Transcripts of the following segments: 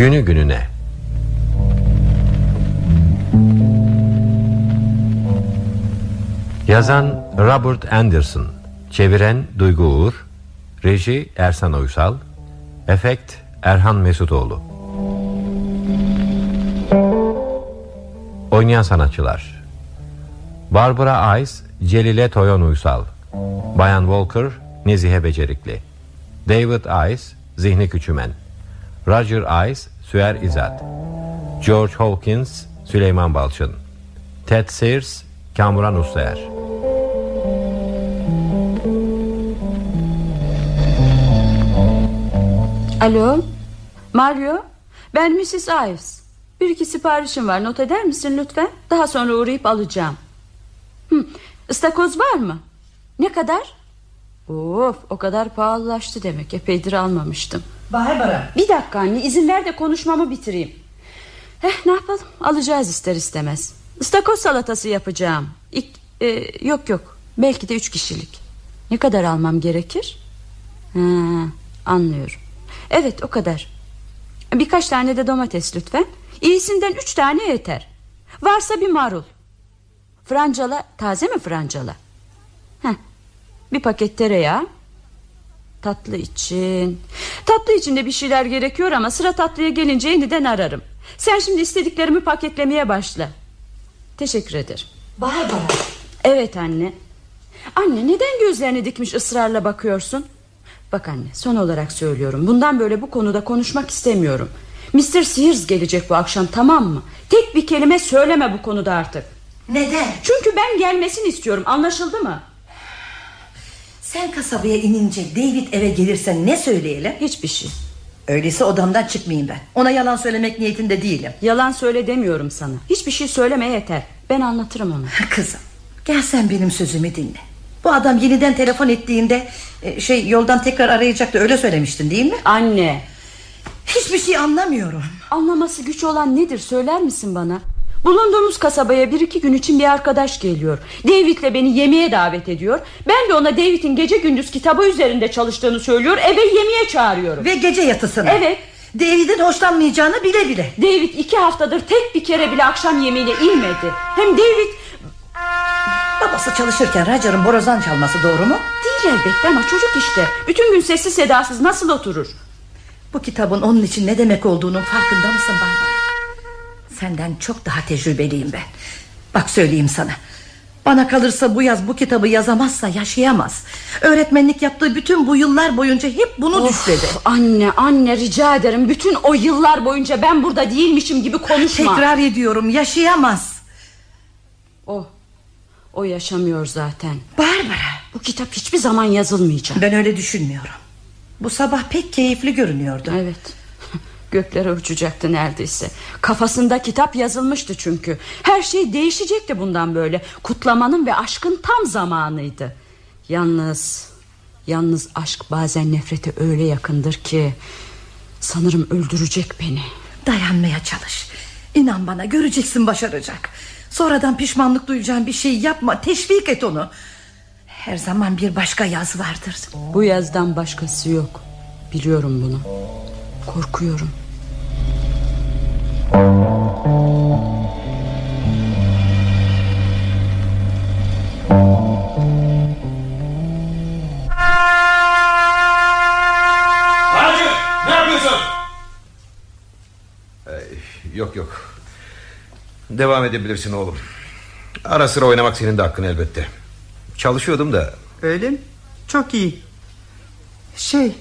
Günü gününe. Yazan Robert Anderson. Çeviren Duygu Uğur. Reji Ersan Uysal Efekt Erhan Mesutoğlu Oynayan sanatçılar. Barbara Ice Celile Toyon Uysal. Bayan Walker Nezihe Becerikli. David Ice Zihni Küçümen Roger Ice Süer İzat George Hawkins Süleyman Balçın. Ted Sears Kamuran Ustayer Alo Mario Ben Mrs. Ives Bir iki siparişim var not eder misin lütfen? Daha sonra uğrayıp alacağım. Hı, ıstakoz var mı? Ne kadar? Of o kadar pahalılaştı demek Epeydir almamıştım Barbara Bir dakika anne izin ver de konuşmamı bitireyim. Eh ne yapalım? Alacağız ister istemez. Istakoz salatası yapacağım. İlk, e, Yok yok. Belki de üç kişilik. Ne kadar almam gerekir? Ha, Anlıyorum. Evet o kadar. Birkaç tane de domates lütfen. İyisinden üç tane yeter. Varsa bir marul. Francala taze mi francala? Heh, Bir paket tereyağı Tatlı için. Tatlı için de bir şeyler gerekiyor ama Sıra tatlıya gelince yeniden ararım. Sen şimdi istediklerimi paketlemeye başla. Teşekkür ederim. Barbara Evet anne. Anne neden gözlerini dikmiş ısrarla bakıyorsun? Bak anne son olarak söylüyorum. Bundan böyle bu konuda konuşmak istemiyorum. Mr. Sears gelecek bu akşam tamam mı? Tek bir kelime söyleme bu konuda artık. Neden? Çünkü ben gelmesini istiyorum. Anlaşıldı mı Sen kasabaya inince David eve gelirse ne söyleyelim? Hiçbir şey. Öyleyse odamdan çıkmayayım ben. Ona yalan söylemek niyetinde değilim. Yalan söyle demiyorum sana. Hiçbir şey söyleme yeter. Ben anlatırım onu. Kızım gel sen benim sözümü dinle. Bu adam yeniden telefon ettiğinde e, Şey yoldan tekrar arayacaktı. Öyle söylemiştin değil mi? Anne. Hiçbir şey anlamıyorum. Anlaması güç olan nedir? Söyler misin bana Bulunduğumuz kasabaya bir iki gün için bir arkadaş geliyor. David'le beni yemeğe davet ediyor. Ben de ona David'in gece gündüz kitabı üzerinde çalıştığını söylüyor. Eve yemeğe çağırıyorum. Ve gece yatısına. Evet. David'in hoşlanmayacağını bile bile. David iki haftadır tek bir kere bile akşam yemeğine inmedi. Hem David Babası çalışırken Roger'ın borazan çalması doğru mu? Değil elbette ama çocuk işte. Bütün gün sessiz sedasız nasıl oturur? Bu kitabın onun için ne demek olduğunun farkında mısın Barbara? Senden çok daha tecrübeliyim ben. Bak söyleyeyim sana. Bana kalırsa bu yaz bu kitabı yazamazsa yaşayamaz. Öğretmenlik yaptığı bütün bu yıllar boyunca hep bunu Of, düşledi. Anne anne rica ederim. Bütün o yıllar boyunca ben burada değilmişim gibi konuşma. Tekrar ediyorum yaşayamaz. O O yaşamıyor zaten. Barbara Bu kitap hiçbir zaman yazılmayacak. Ben öyle düşünmüyorum. Bu sabah pek keyifli görünüyordu. Evet Göklere uçacaktı neredeyse. Kafasında kitap yazılmıştı çünkü. Her şey değişecekti bundan böyle. Kutlamanın ve aşkın tam zamanıydı. Yalnız Yalnız aşk bazen nefrete öyle yakındır ki Sanırım öldürecek beni. Dayanmaya çalış. İnan bana göreceksin başaracak. Sonradan pişmanlık duyacağın bir şey yapma Teşvik et onu. Her zaman bir başka yaz vardır. Bu yazdan başkası yok. Biliyorum bunu. Korkuyorum Yok yok Devam edebilirsin oğlum Ara sıra oynamak senin de hakkın elbette Çalışıyordum da Öyle mi? Çok iyi. Şey,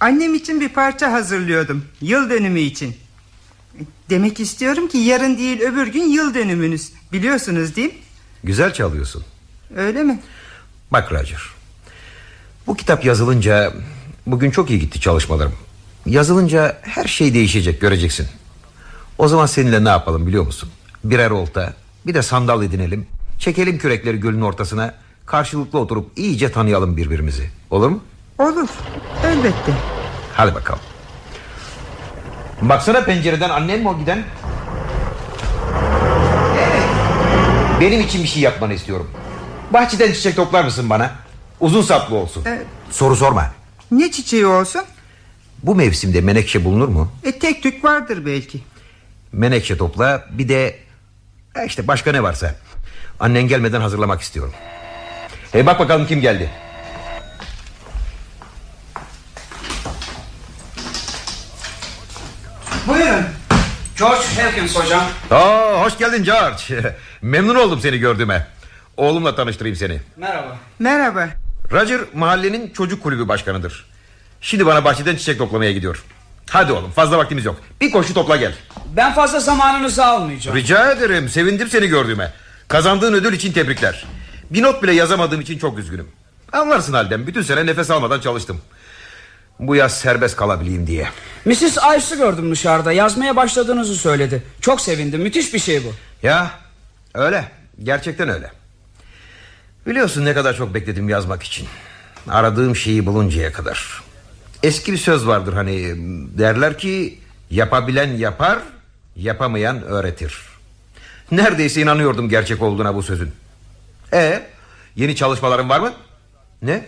annem için bir parça hazırlıyordum. Yıl dönümü için. Demek istiyorum ki yarın değil öbür gün yıl dönümünüz. Biliyorsunuz değil mi? Güzel çalıyorsun Öyle mi? Bak Roger Bu kitap yazılınca Bugün çok iyi gitti çalışmalarım Yazılınca her şey değişecek göreceksin O zaman seninle ne yapalım biliyor musun Birer olta Bir de sandal edinelim Çekelim kürekleri gölün ortasına Karşılıklı oturup iyice tanıyalım birbirimizi Olur mu? Olur. Elbette. Hadi bakalım Baksana pencereden annem mi o giden Evet Benim için bir şey yapmanı istiyorum Bahçeden çiçek toplar mısın bana Uzun saplı olsun Evet. Soru sorma Ne çiçeği olsun? Bu mevsimde menekşe bulunur mu? E tek tük vardır belki. Menekşe topla bir de e işte başka ne varsa. Annen gelmeden hazırlamak istiyorum. Hey bak bakalım kim geldi. Buyurun. George Hawkins hocam. Aa, hoş geldin George. Memnun oldum seni gördüğüme. Oğlumla tanıştırayım seni. Merhaba. Merhaba. Roger mahallenin çocuk kulübü başkanıdır. Şimdi bana bahçeden çiçek toplamaya gidiyor. Hadi oğlum fazla vaktimiz yok. Bir koşu topla gel. Ben fazla zamanınızı almayacağım. Rica ederim sevindim seni gördüğüme. Kazandığın ödül için tebrikler. Bir not bile yazamadığım için çok üzgünüm. Anlarsın halden bütün sene nefes almadan çalıştım. Bu yaz serbest kalabileyim diye. Mrs. Ives'ı gördüm dışarıda. Yazmaya başladığınızı söyledi. Çok sevindim. Müthiş bir şey bu. Ya öyle gerçekten öyle. Biliyorsun ne kadar çok bekledim yazmak için. Aradığım şeyi buluncaya kadar. Eski bir söz vardır hani derler ki yapabilen yapar, yapamayan öğretir. Neredeyse inanıyordum gerçek olduğuna bu sözün. E yeni çalışmaların var mı? Ne?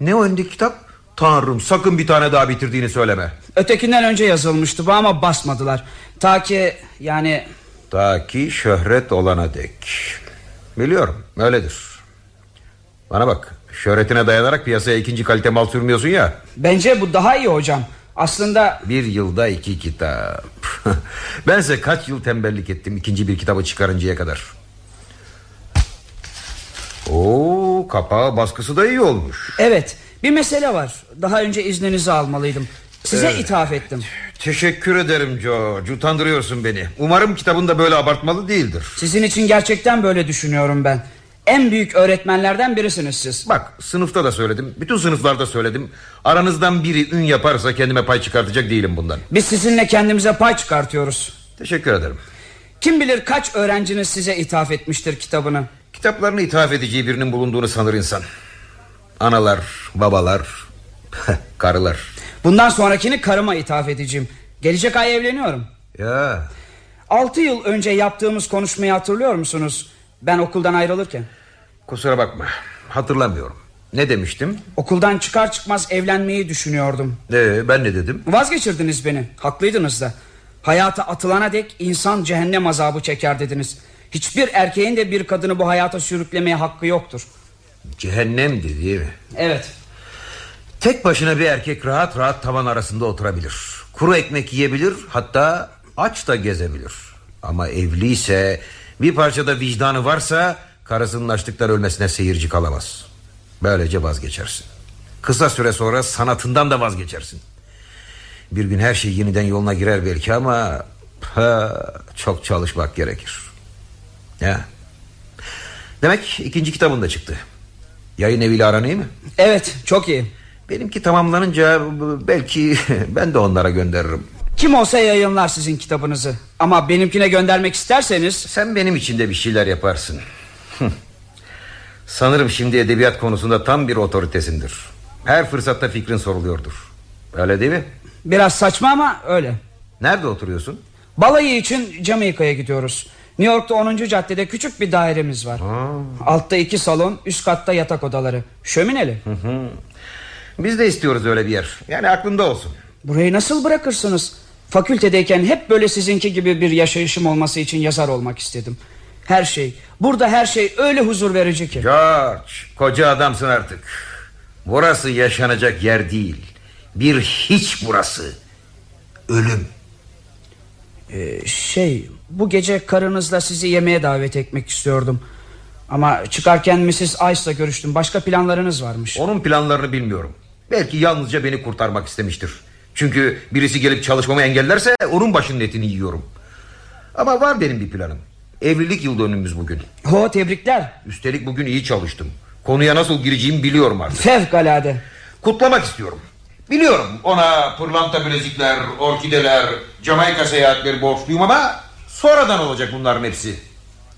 Ne o elindeki kitap? Tanrım sakın bir tane daha bitirdiğini söyleme. Ötekinden önce yazılmıştı bu ama basmadılar. Ta ki yani Ta ki şöhret olana dek. Biliyorum öyledir. Bana bak şöhretine dayanarak piyasaya ikinci kalite mal sürmüyorsun ya. bence bu daha iyi hocam. Aslında Bir yılda iki kitap. Bense kaç yıl tembellik ettim ikinci bir kitabı çıkarıncaya kadar. Oo, kapağı baskısı da iyi olmuş. evet bir mesele var. Daha önce izninizi almalıydım. Size ithaf ettim. Teşekkür ederim George. Utandırıyorsun beni. Umarım kitabın da böyle abartmalı değildir. Sizin için gerçekten böyle düşünüyorum ben. En büyük öğretmenlerden birisiniz siz. Bak sınıfta da söyledim. Bütün sınıflarda söyledim. Aranızdan biri ün yaparsa kendime pay çıkartacak değilim bundan. Biz sizinle kendimize pay çıkartıyoruz. Teşekkür ederim. Kim bilir kaç öğrenciniz size ithaf etmiştir kitabını. Kitaplarını ithaf edeceği birinin bulunduğunu sanır insan. Analar, babalar, karılar. Bundan sonrakini karıma ithaf edeceğim. Gelecek ay evleniyorum. Ya Altı yıl önce yaptığımız konuşmayı hatırlıyor musunuz? Ben okuldan ayrılırken. kusura bakma. Hatırlamıyorum. Ne demiştim? Okuldan çıkar çıkmaz evlenmeyi düşünüyordum. Ee, ben ne dedim? Vazgeçirdiniz beni. Haklıydınız da. Hayata atılana dek insan cehennem azabı çeker dediniz. Hiçbir erkeğin de bir kadını bu hayata sürüklemeye hakkı yoktur. Cehennemdi değil mi? Evet. Tek başına bir erkek rahat rahat tavan arasında oturabilir. Kuru ekmek yiyebilir hatta aç da gezebilir. Ama evliyse bir parçada vicdanı varsa karısının açlıktan ölmesine seyirci kalamaz. Böylece vazgeçersin. Kısa süre sonra sanatından da vazgeçersin. Bir gün her şey yeniden yoluna girer belki ama ha, çok çalışmak gerekir. Ya. Demek ikinci kitabın da çıktı. Yayın eviyle aran iyi mi? Evet çok iyi. Benimki tamamlanınca belki ben de onlara gönderirim. Kim olsa yayınlar sizin kitabınızı. Ama benimkine göndermek isterseniz... Sen benim için de bir şeyler yaparsın. Sanırım şimdi edebiyat konusunda tam bir otoritesindir. Her fırsatta fikrin soruluyordur. Öyle değil mi? Biraz saçma ama öyle. Nerede oturuyorsun? Balayı için Jamaika'ya gidiyoruz. New York'ta 10. caddede küçük bir dairemiz var. Altta iki salon, üst katta yatak odaları. Şömineli. Biz de istiyoruz öyle bir yer. Yani aklında olsun. Burayı nasıl bırakırsınız? Fakültedeyken hep böyle sizinki gibi bir yaşayışım olması için yazar olmak istedim. Her şey, burada her şey öyle huzur verici ki. George, koca adamsın artık. Burası yaşanacak yer değil. Bir hiç burası. Ölüm. Ee, şey, bu gece karınızla sizi yemeğe davet etmek istiyordum. Ama çıkarken Mrs. Ice'la görüştüm. Başka planlarınız varmış. Onun planlarını bilmiyorum. Belki yalnızca beni kurtarmak istemiştir. Çünkü birisi gelip çalışmamı engellerse onun başının etini yiyorum. Ama var benim bir planım. Evlilik yıl dönümümüz bugün. Ho tebrikler. Üstelik bugün iyi çalıştım. Konuya nasıl gireceğimi biliyorum artık. Fevkalade. Kutlamak istiyorum. Biliyorum ona pırlanta bilezikler, orkideler, Jamaika seyahatleri borçluyum ama sonradan olacak bunların hepsi.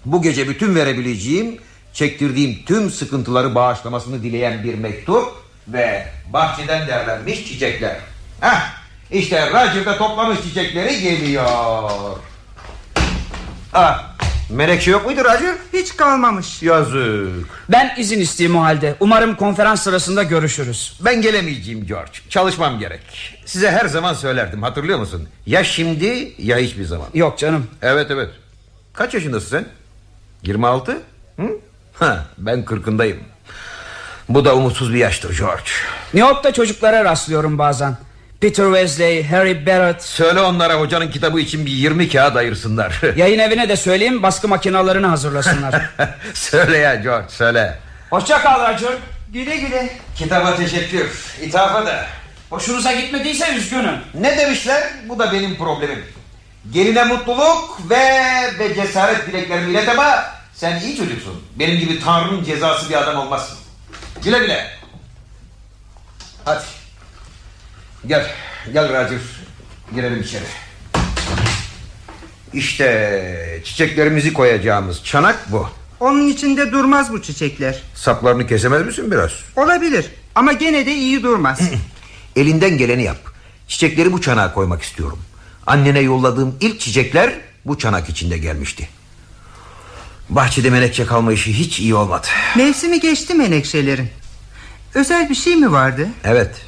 Bu gece bütün verebileceğim, çektirdiğim tüm sıkıntıları bağışlamasını dileyen bir mektup ve bahçeden derlenmiş çiçekler. Heh, işte Roger da toplamış çiçekleri geliyor. Ah, Menekşe yok muydu Roger? Hiç kalmamış. Yazık. Ben izin isteyeyim o halde. Umarım konferans sırasında görüşürüz. Ben gelemeyeceğim George. Çalışmam gerek. Size her zaman söylerdim hatırlıyor musun? Ya şimdi ya hiçbir zaman. Yok canım. Evet evet. Kaç yaşındasın sen? 26? Hı? Ha, ben kırkındayım. Bu da umutsuz bir yaştır George. New York'ta çocuklara rastlıyorum bazen. Peter Wesley, Harry Barrett. Söyle onlara hocanın kitabı için bir 20 kağıt ayırsınlar. Yayın evine de söyleyeyim baskı makinalarını hazırlasınlar. söyle ya George söyle. Hoşça kal Roger. Güle güle. Kitaba teşekkür. İthafa da. Hoşunuza gitmediyse üzgünüm. Ne demişler? Bu da benim problemim. Geline mutluluk ve, ve cesaret dileklerimi ilet ama sen iyi çocuksun. Benim gibi Tanrı'nın cezası bir adam olmazsın. Güle güle. Hadi. Gel. Gel Roger. Girelim içeri. İşte çiçeklerimizi koyacağımız çanak bu. Onun içinde durmaz bu çiçekler. Saplarını kesemez misin biraz? Olabilir ama gene de iyi durmaz. Elinden geleni yap. Çiçekleri bu çanağa koymak istiyorum. Annene yolladığım ilk çiçekler bu çanak içinde gelmişti. Bahçede menekşe kalma işi hiç iyi olmadı. Mevsimi geçti menekşelerin. Özel bir şey mi vardı? Evet.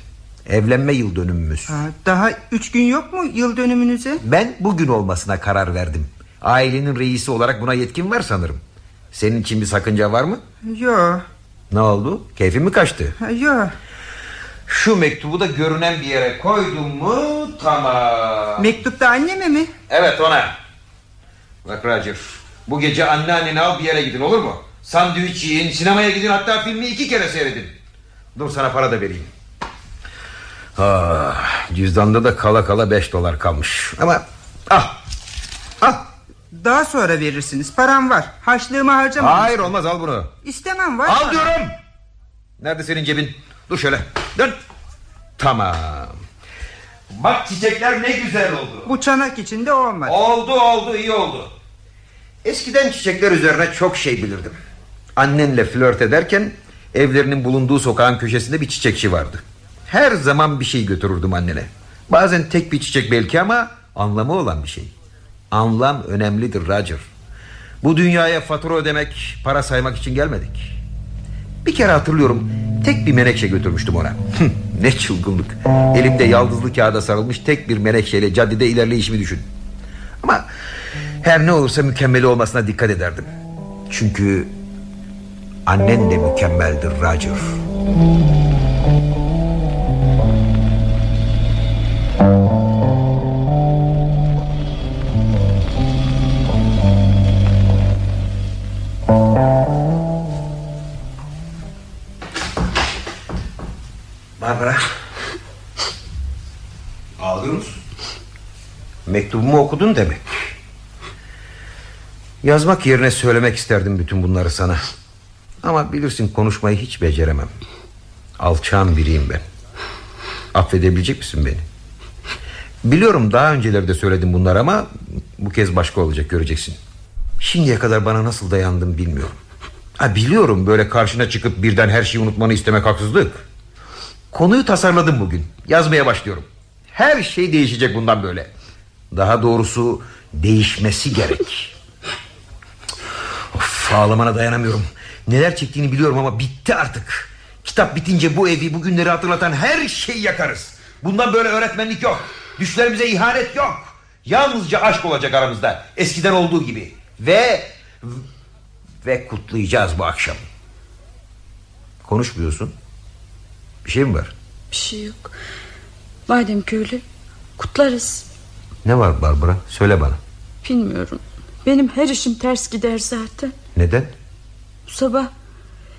Evlenme yıl dönümümüz. Ha, daha üç gün yok mu yıl dönümünüze? Ben bugün olmasına karar verdim. Ailenin reisi olarak buna yetkim var sanırım. Senin için bir sakınca var mı? Yok. Ne oldu? Keyfin mi kaçtı? Yok. Şu mektubu da görünen bir yere koydum mu tamam. Mektupta anneme mi? Evet ona. Bak Roger. Bu gece anneanneni al bir yere gidin olur mu? Sandviç yiyin, sinemaya gidin hatta filmi iki kere seyredin. Dur sana para da vereyim. Ah, cüzdanda da kala kala beş dolar kalmış. Ama ah. Ah. Daha sonra verirsiniz. Param var. Haçlığımı harcamam. Hayır olmaz al bunu. İstemem var. Al diyorum. Nerede senin cebin? Dur şöyle. Dön. Tamam. Bak çiçekler ne güzel oldu. Bu çanak içinde olmaz. Oldu oldu iyi oldu. Eskiden çiçekler üzerine çok şey bilirdim. Annenle flört ederken evlerinin bulunduğu sokağın köşesinde bir çiçekçi vardı. Her zaman bir şey götürürdüm annene. Bazen tek bir çiçek belki ama anlamı olan bir şey. Anlam önemlidir Roger. Bu dünyaya fatura ödemek, para saymak için gelmedik. Bir kere hatırlıyorum tek bir menekşe götürmüştüm ona. ne çılgınlık. Elimde yaldızlı kağıda sarılmış tek bir menekşeyle caddede ilerleyişimi düşün. Ama her ne olursa mükemmeli olmasına dikkat ederdim. Çünkü annen de mükemmeldir Roger. Mektubumu okudun demek. Yazmak yerine söylemek isterdim bütün bunları sana. Ama bilirsin konuşmayı hiç beceremem. Alçağın biriyim ben. Affedebilecek misin beni? Biliyorum daha öncelerde söyledim bunları ama bu kez başka olacak göreceksin. Şimdiye kadar bana nasıl dayandın bilmiyorum. Ha, biliyorum böyle karşına çıkıp birden her şeyi unutmanı istemek haksızlık. Konuyu tasarladım bugün. Yazmaya başlıyorum. Her şey değişecek bundan böyle. Daha doğrusu değişmesi gerek. Of, ağlamana dayanamıyorum. Neler çektiğini biliyorum ama bitti artık. Kitap bitince bu evi, bu günleri hatırlatan her şeyi yakarız. Bundan böyle öğretmenlik yok. Düşlerimize ihanet yok. Yalnızca aşk olacak aramızda. Eskiden olduğu gibi. Ve ve kutlayacağız bu akşam. Konuşmuyorsun. Bir şey mi var? Bir şey yok. Madem ki öyle kutlarız. Ne var Barbara? Söyle bana. Bilmiyorum. Benim her işim ters gider zaten. Neden? Bu sabah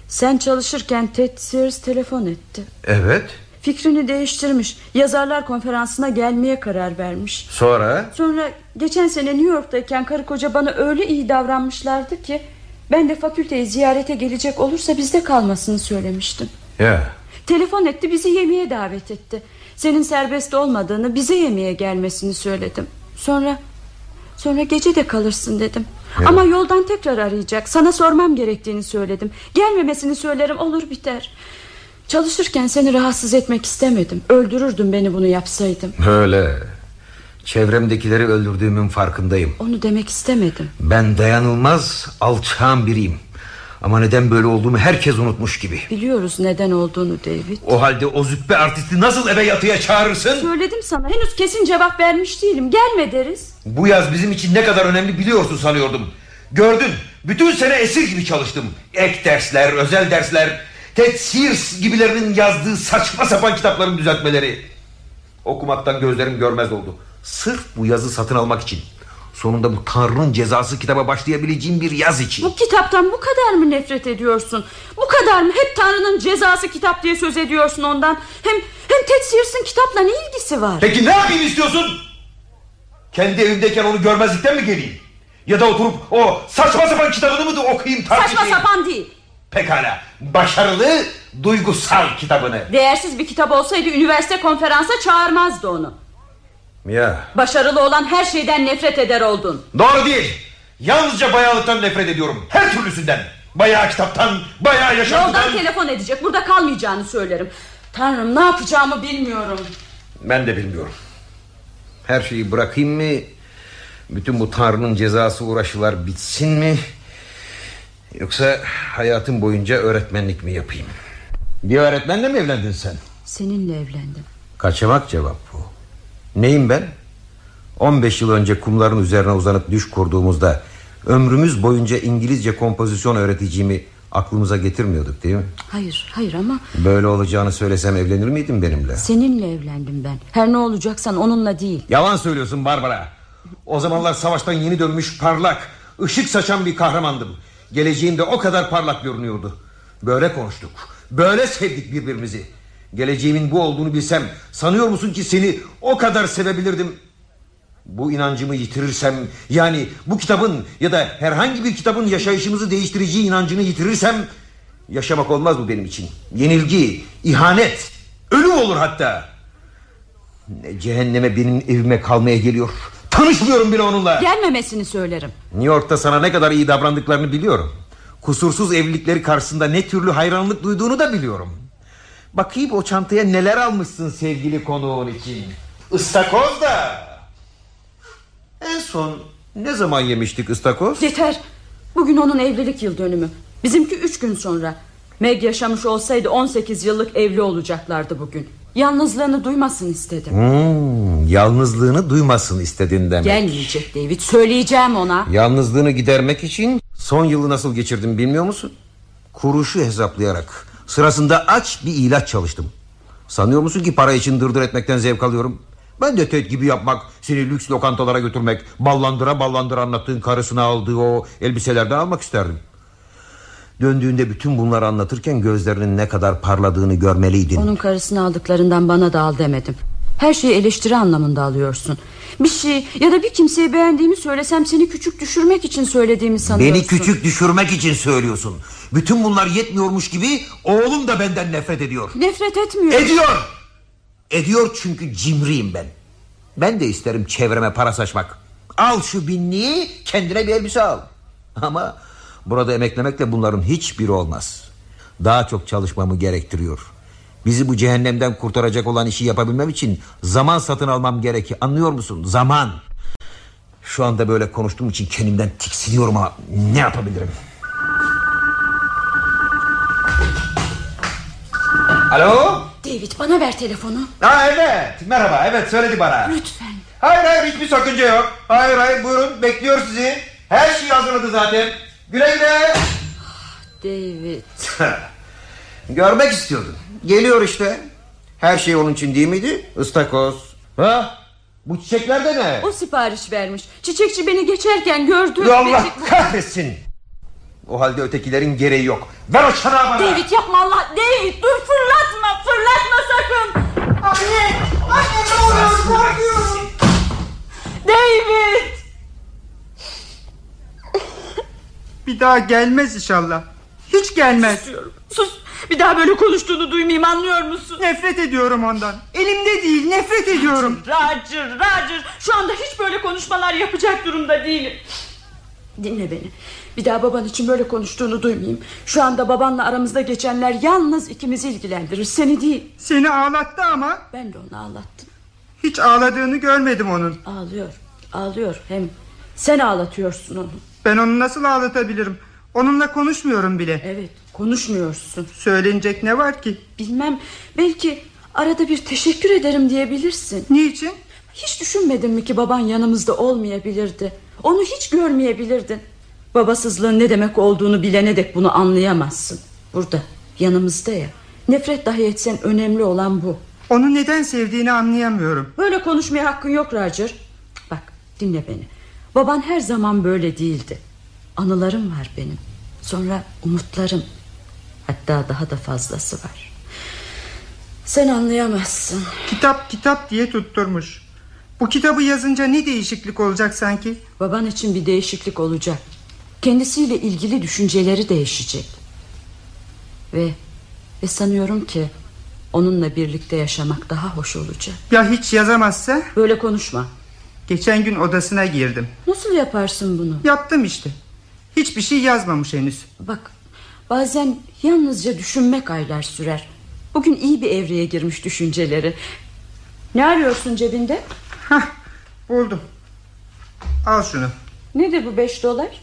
sen çalışırken Ted Sears telefon etti. Evet. Fikrini değiştirmiş. Yazarlar konferansına gelmeye karar vermiş. Sonra? Sonra geçen sene New York'tayken karı koca bana öyle iyi davranmışlardı ki... ...ben de fakülteye ziyarete gelecek olursa bizde kalmasını söylemiştim. Ya. Telefon etti bizi yemeğe davet etti. Senin serbest olmadığını bize yemeğe gelmesini söyledim. Sonra sonra gece de kalırsın dedim. Ya. Ama yoldan tekrar arayacak. Sana sormam gerektiğini söyledim. Gelmemesini söylerim olur biter. Çalışırken seni rahatsız etmek istemedim. Öldürürdün beni bunu yapsaydım. Öyle. Çevremdekileri öldürdüğümün farkındayım. Onu demek istemedim. Ben dayanılmaz, alçağın biriyim. Ama neden böyle olduğumu herkes unutmuş gibi. Biliyoruz neden olduğunu David. O halde o züppe artisti nasıl eve yatıya çağırırsın? Söyledim sana henüz kesin cevap vermiş değilim. Gelme deriz. Bu yaz bizim için ne kadar önemli biliyorsun sanıyordum. Gördün, bütün sene esir gibi çalıştım. Ek dersler, özel dersler... Ted Sears gibilerinin yazdığı saçma sapan kitapların düzeltmeleri. Okumaktan gözlerim görmez oldu. Sırf bu yazı satın almak için. Sonunda bu Tanrı'nın cezası kitaba başlayabileceğim bir yaz için. Bu kitaptan bu kadar mı nefret ediyorsun? Bu kadar mı? Hep Tanrı'nın cezası kitap diye söz ediyorsun ondan. Hem hem Ted Sears'ın kitapla ne ilgisi var? Peki ne yapayım istiyorsun? Kendi evimdeyken onu görmezlikten mi geleyim? Ya da oturup o saçma sapan kitabını mı da okuyayım? Saçma sapan değil. Pekala. Başarılı, duygusal kitabını. Değersiz bir kitap olsaydı üniversite konferansa çağırmazdı onu. Ya. Başarılı olan her şeyden nefret eder oldun. Doğru değil. Yalnızca bayağılıktan nefret ediyorum. Her türlüsünden. Bayağı kitaptan, bayağı yaşamdan. Yoldan telefon edecek. Burada kalmayacağını söylerim. Tanrım ne yapacağımı bilmiyorum. Ben de bilmiyorum. Her şeyi bırakayım mı? Bütün bu Tanrı'nın cezası uğraşılar bitsin mi? Yoksa hayatım boyunca öğretmenlik mi yapayım? Bir öğretmenle mi evlendin sen? Seninle evlendim. Kaçamak cevap bu. Neyim ben? 15 yıl önce kumların üzerine uzanıp düş kurduğumuzda ömrümüz boyunca İngilizce kompozisyon öğreteceğimi aklımıza getirmiyorduk değil mi? Hayır hayır ama Böyle olacağını söylesem evlenir miydin benimle? seninle evlendim ben. Her ne olacaksan onunla değil. Yalan söylüyorsun Barbara. O zamanlar savaştan yeni dönmüş parlak, ışık saçan bir kahramandım. Geleceğim de o kadar parlak görünüyordu. Böyle konuştuk. Böyle sevdik birbirimizi. Geleceğimin bu olduğunu bilsem sanıyor musun ki seni o kadar sevebilirdim? Bu inancımı yitirirsem yani bu kitabın ya da herhangi bir kitabın yaşayışımızı değiştireceği inancını yitirirsem yaşamak olmaz mı benim için? Yenilgi, ihanet, ölüm olur hatta. Ne cehenneme benim evime kalmaya geliyor. Tanışmıyorum bile onunla. Gelmemesini söylerim. New York'ta sana ne kadar iyi davrandıklarını biliyorum. Kusursuz evlilikleri karşısında ne türlü hayranlık duyduğunu da biliyorum. Bakayım o çantaya neler almışsın sevgili konuğun için. Istakoz da. En son ne zaman yemiştik ıstakoz? Yeter. Bugün onun evlilik yıl dönümü. Bizimki üç gün sonra. Meg yaşamış olsaydı 18 yıllık evli olacaklardı bugün. Yalnızlığını duymasın istedim. Hmm, yalnızlığını duymasın istedin demek. Gelmeyecek David. Söyleyeceğim ona. Yalnızlığını gidermek için son yılı nasıl geçirdim bilmiyor musun? Kuruşu hesaplayarak sırasında aç bir ilaç çalıştım. Sanıyor musun ki para için dırdır etmekten zevk alıyorum? Ben de Ted gibi yapmak, seni lüks lokantalara götürmek, ballandıra ballandıra anlattığın karısına aldığı o elbiselerden almak isterdim. Döndüğünde bütün bunları anlatırken gözlerinin ne kadar parladığını görmeliydin. Onun karısını aldıklarından bana da al demedim. Her şeyi eleştiri anlamında alıyorsun. Bir şey ya da bir kimseyi beğendiğimi söylesem seni küçük düşürmek için söylediğimi sanıyorsun. Beni küçük düşürmek için söylüyorsun. Bütün bunlar yetmiyormuş gibi oğlum da benden nefret ediyor. Nefret etmiyorum. Ediyor. Ediyor çünkü cimriyim ben. Ben de isterim çevreme para saçmak. Al şu binliği kendine bir elbise al. Ama burada emeklemekle bunların hiçbiri olmaz. Daha çok çalışmamı gerektiriyor. Bizi bu cehennemden kurtaracak olan işi yapabilmem için zaman satın almam gerekir. Anlıyor musun? Zaman. Şu anda böyle konuştuğum için kendimden tiksiniyorum ama ne yapabilirim? Alo? David bana ver telefonu. Ha evet. Merhaba evet söyledi bana. Lütfen. Hayır hayır hiçbir sakınca yok. Hayır hayır buyurun bekliyor sizi. Her şeyi hazırladı zaten. Güle güle. David. Görmek istiyordun Geliyor işte. Her şey onun için değil miydi? Istakoz Ha? Bu çiçekler de ne? O sipariş vermiş. Çiçekçi beni geçerken gördü. Allah ve- kahretsin O halde ötekilerin gereği yok Ver o çanağı bana David yapma Allah. David dur fırlatma. Fırlatma sakın. Anne! Anne ne oluyor korkuyorum. David. Bir daha gelmez inşallah. Hiç gelmez. Sus. Bir daha böyle konuştuğunu duymayayım anlıyor musun? Nefret ediyorum ondan. Elimde değil nefret ediyorum. Roger, Roger. Şu anda hiç böyle konuşmalar yapacak durumda değilim. Dinle beni. Bir daha baban için böyle konuştuğunu duymayayım. Şu anda babanla aramızda geçenler yalnız ikimizi ilgilendirir. Seni değil. Seni ağlattı ama Ben de onu ağlattım. Hiç ağladığını görmedim onun. Ağlıyor ağlıyor hem sen ağlatıyorsun onu. Ben onu nasıl ağlatabilirim? Onunla konuşmuyorum bile. Evet konuşmuyorsun. Söylenecek ne var ki? Bilmem belki arada bir teşekkür ederim diyebilirsin. Niçin? Hiç düşünmedin mi ki baban yanımızda olmayabilirdi? Onu hiç görmeyebilirdin. Babasızlığın ne demek olduğunu bilene dek bunu anlayamazsın. Burada yanımızda ya. Nefret dahi etsen önemli olan bu. Onu neden sevdiğini anlayamıyorum. Böyle konuşmaya hakkın yok Roger. Bak dinle beni. Baban her zaman böyle değildi. Anılarım var benim. Sonra umutlarım. Hatta daha da fazlası var. Sen anlayamazsın. Kitap kitap diye tutturmuş. Bu kitabı yazınca ne değişiklik olacak sanki? Baban için bir değişiklik olacak. Kendisiyle ilgili düşünceleri değişecek. Ve ve sanıyorum ki onunla birlikte yaşamak daha hoş olacak. Ya hiç yazamazsa? Böyle konuşma. Geçen gün odasına girdim. Nasıl yaparsın bunu? Yaptım işte. Hiçbir şey yazmamış henüz. Bak bazen yalnızca düşünmek aylar sürer. Bugün iyi bir evreye girmiş düşünceleri. Ne arıyorsun cebinde? Hah buldum. Al şunu. Nedir bu beş dolar?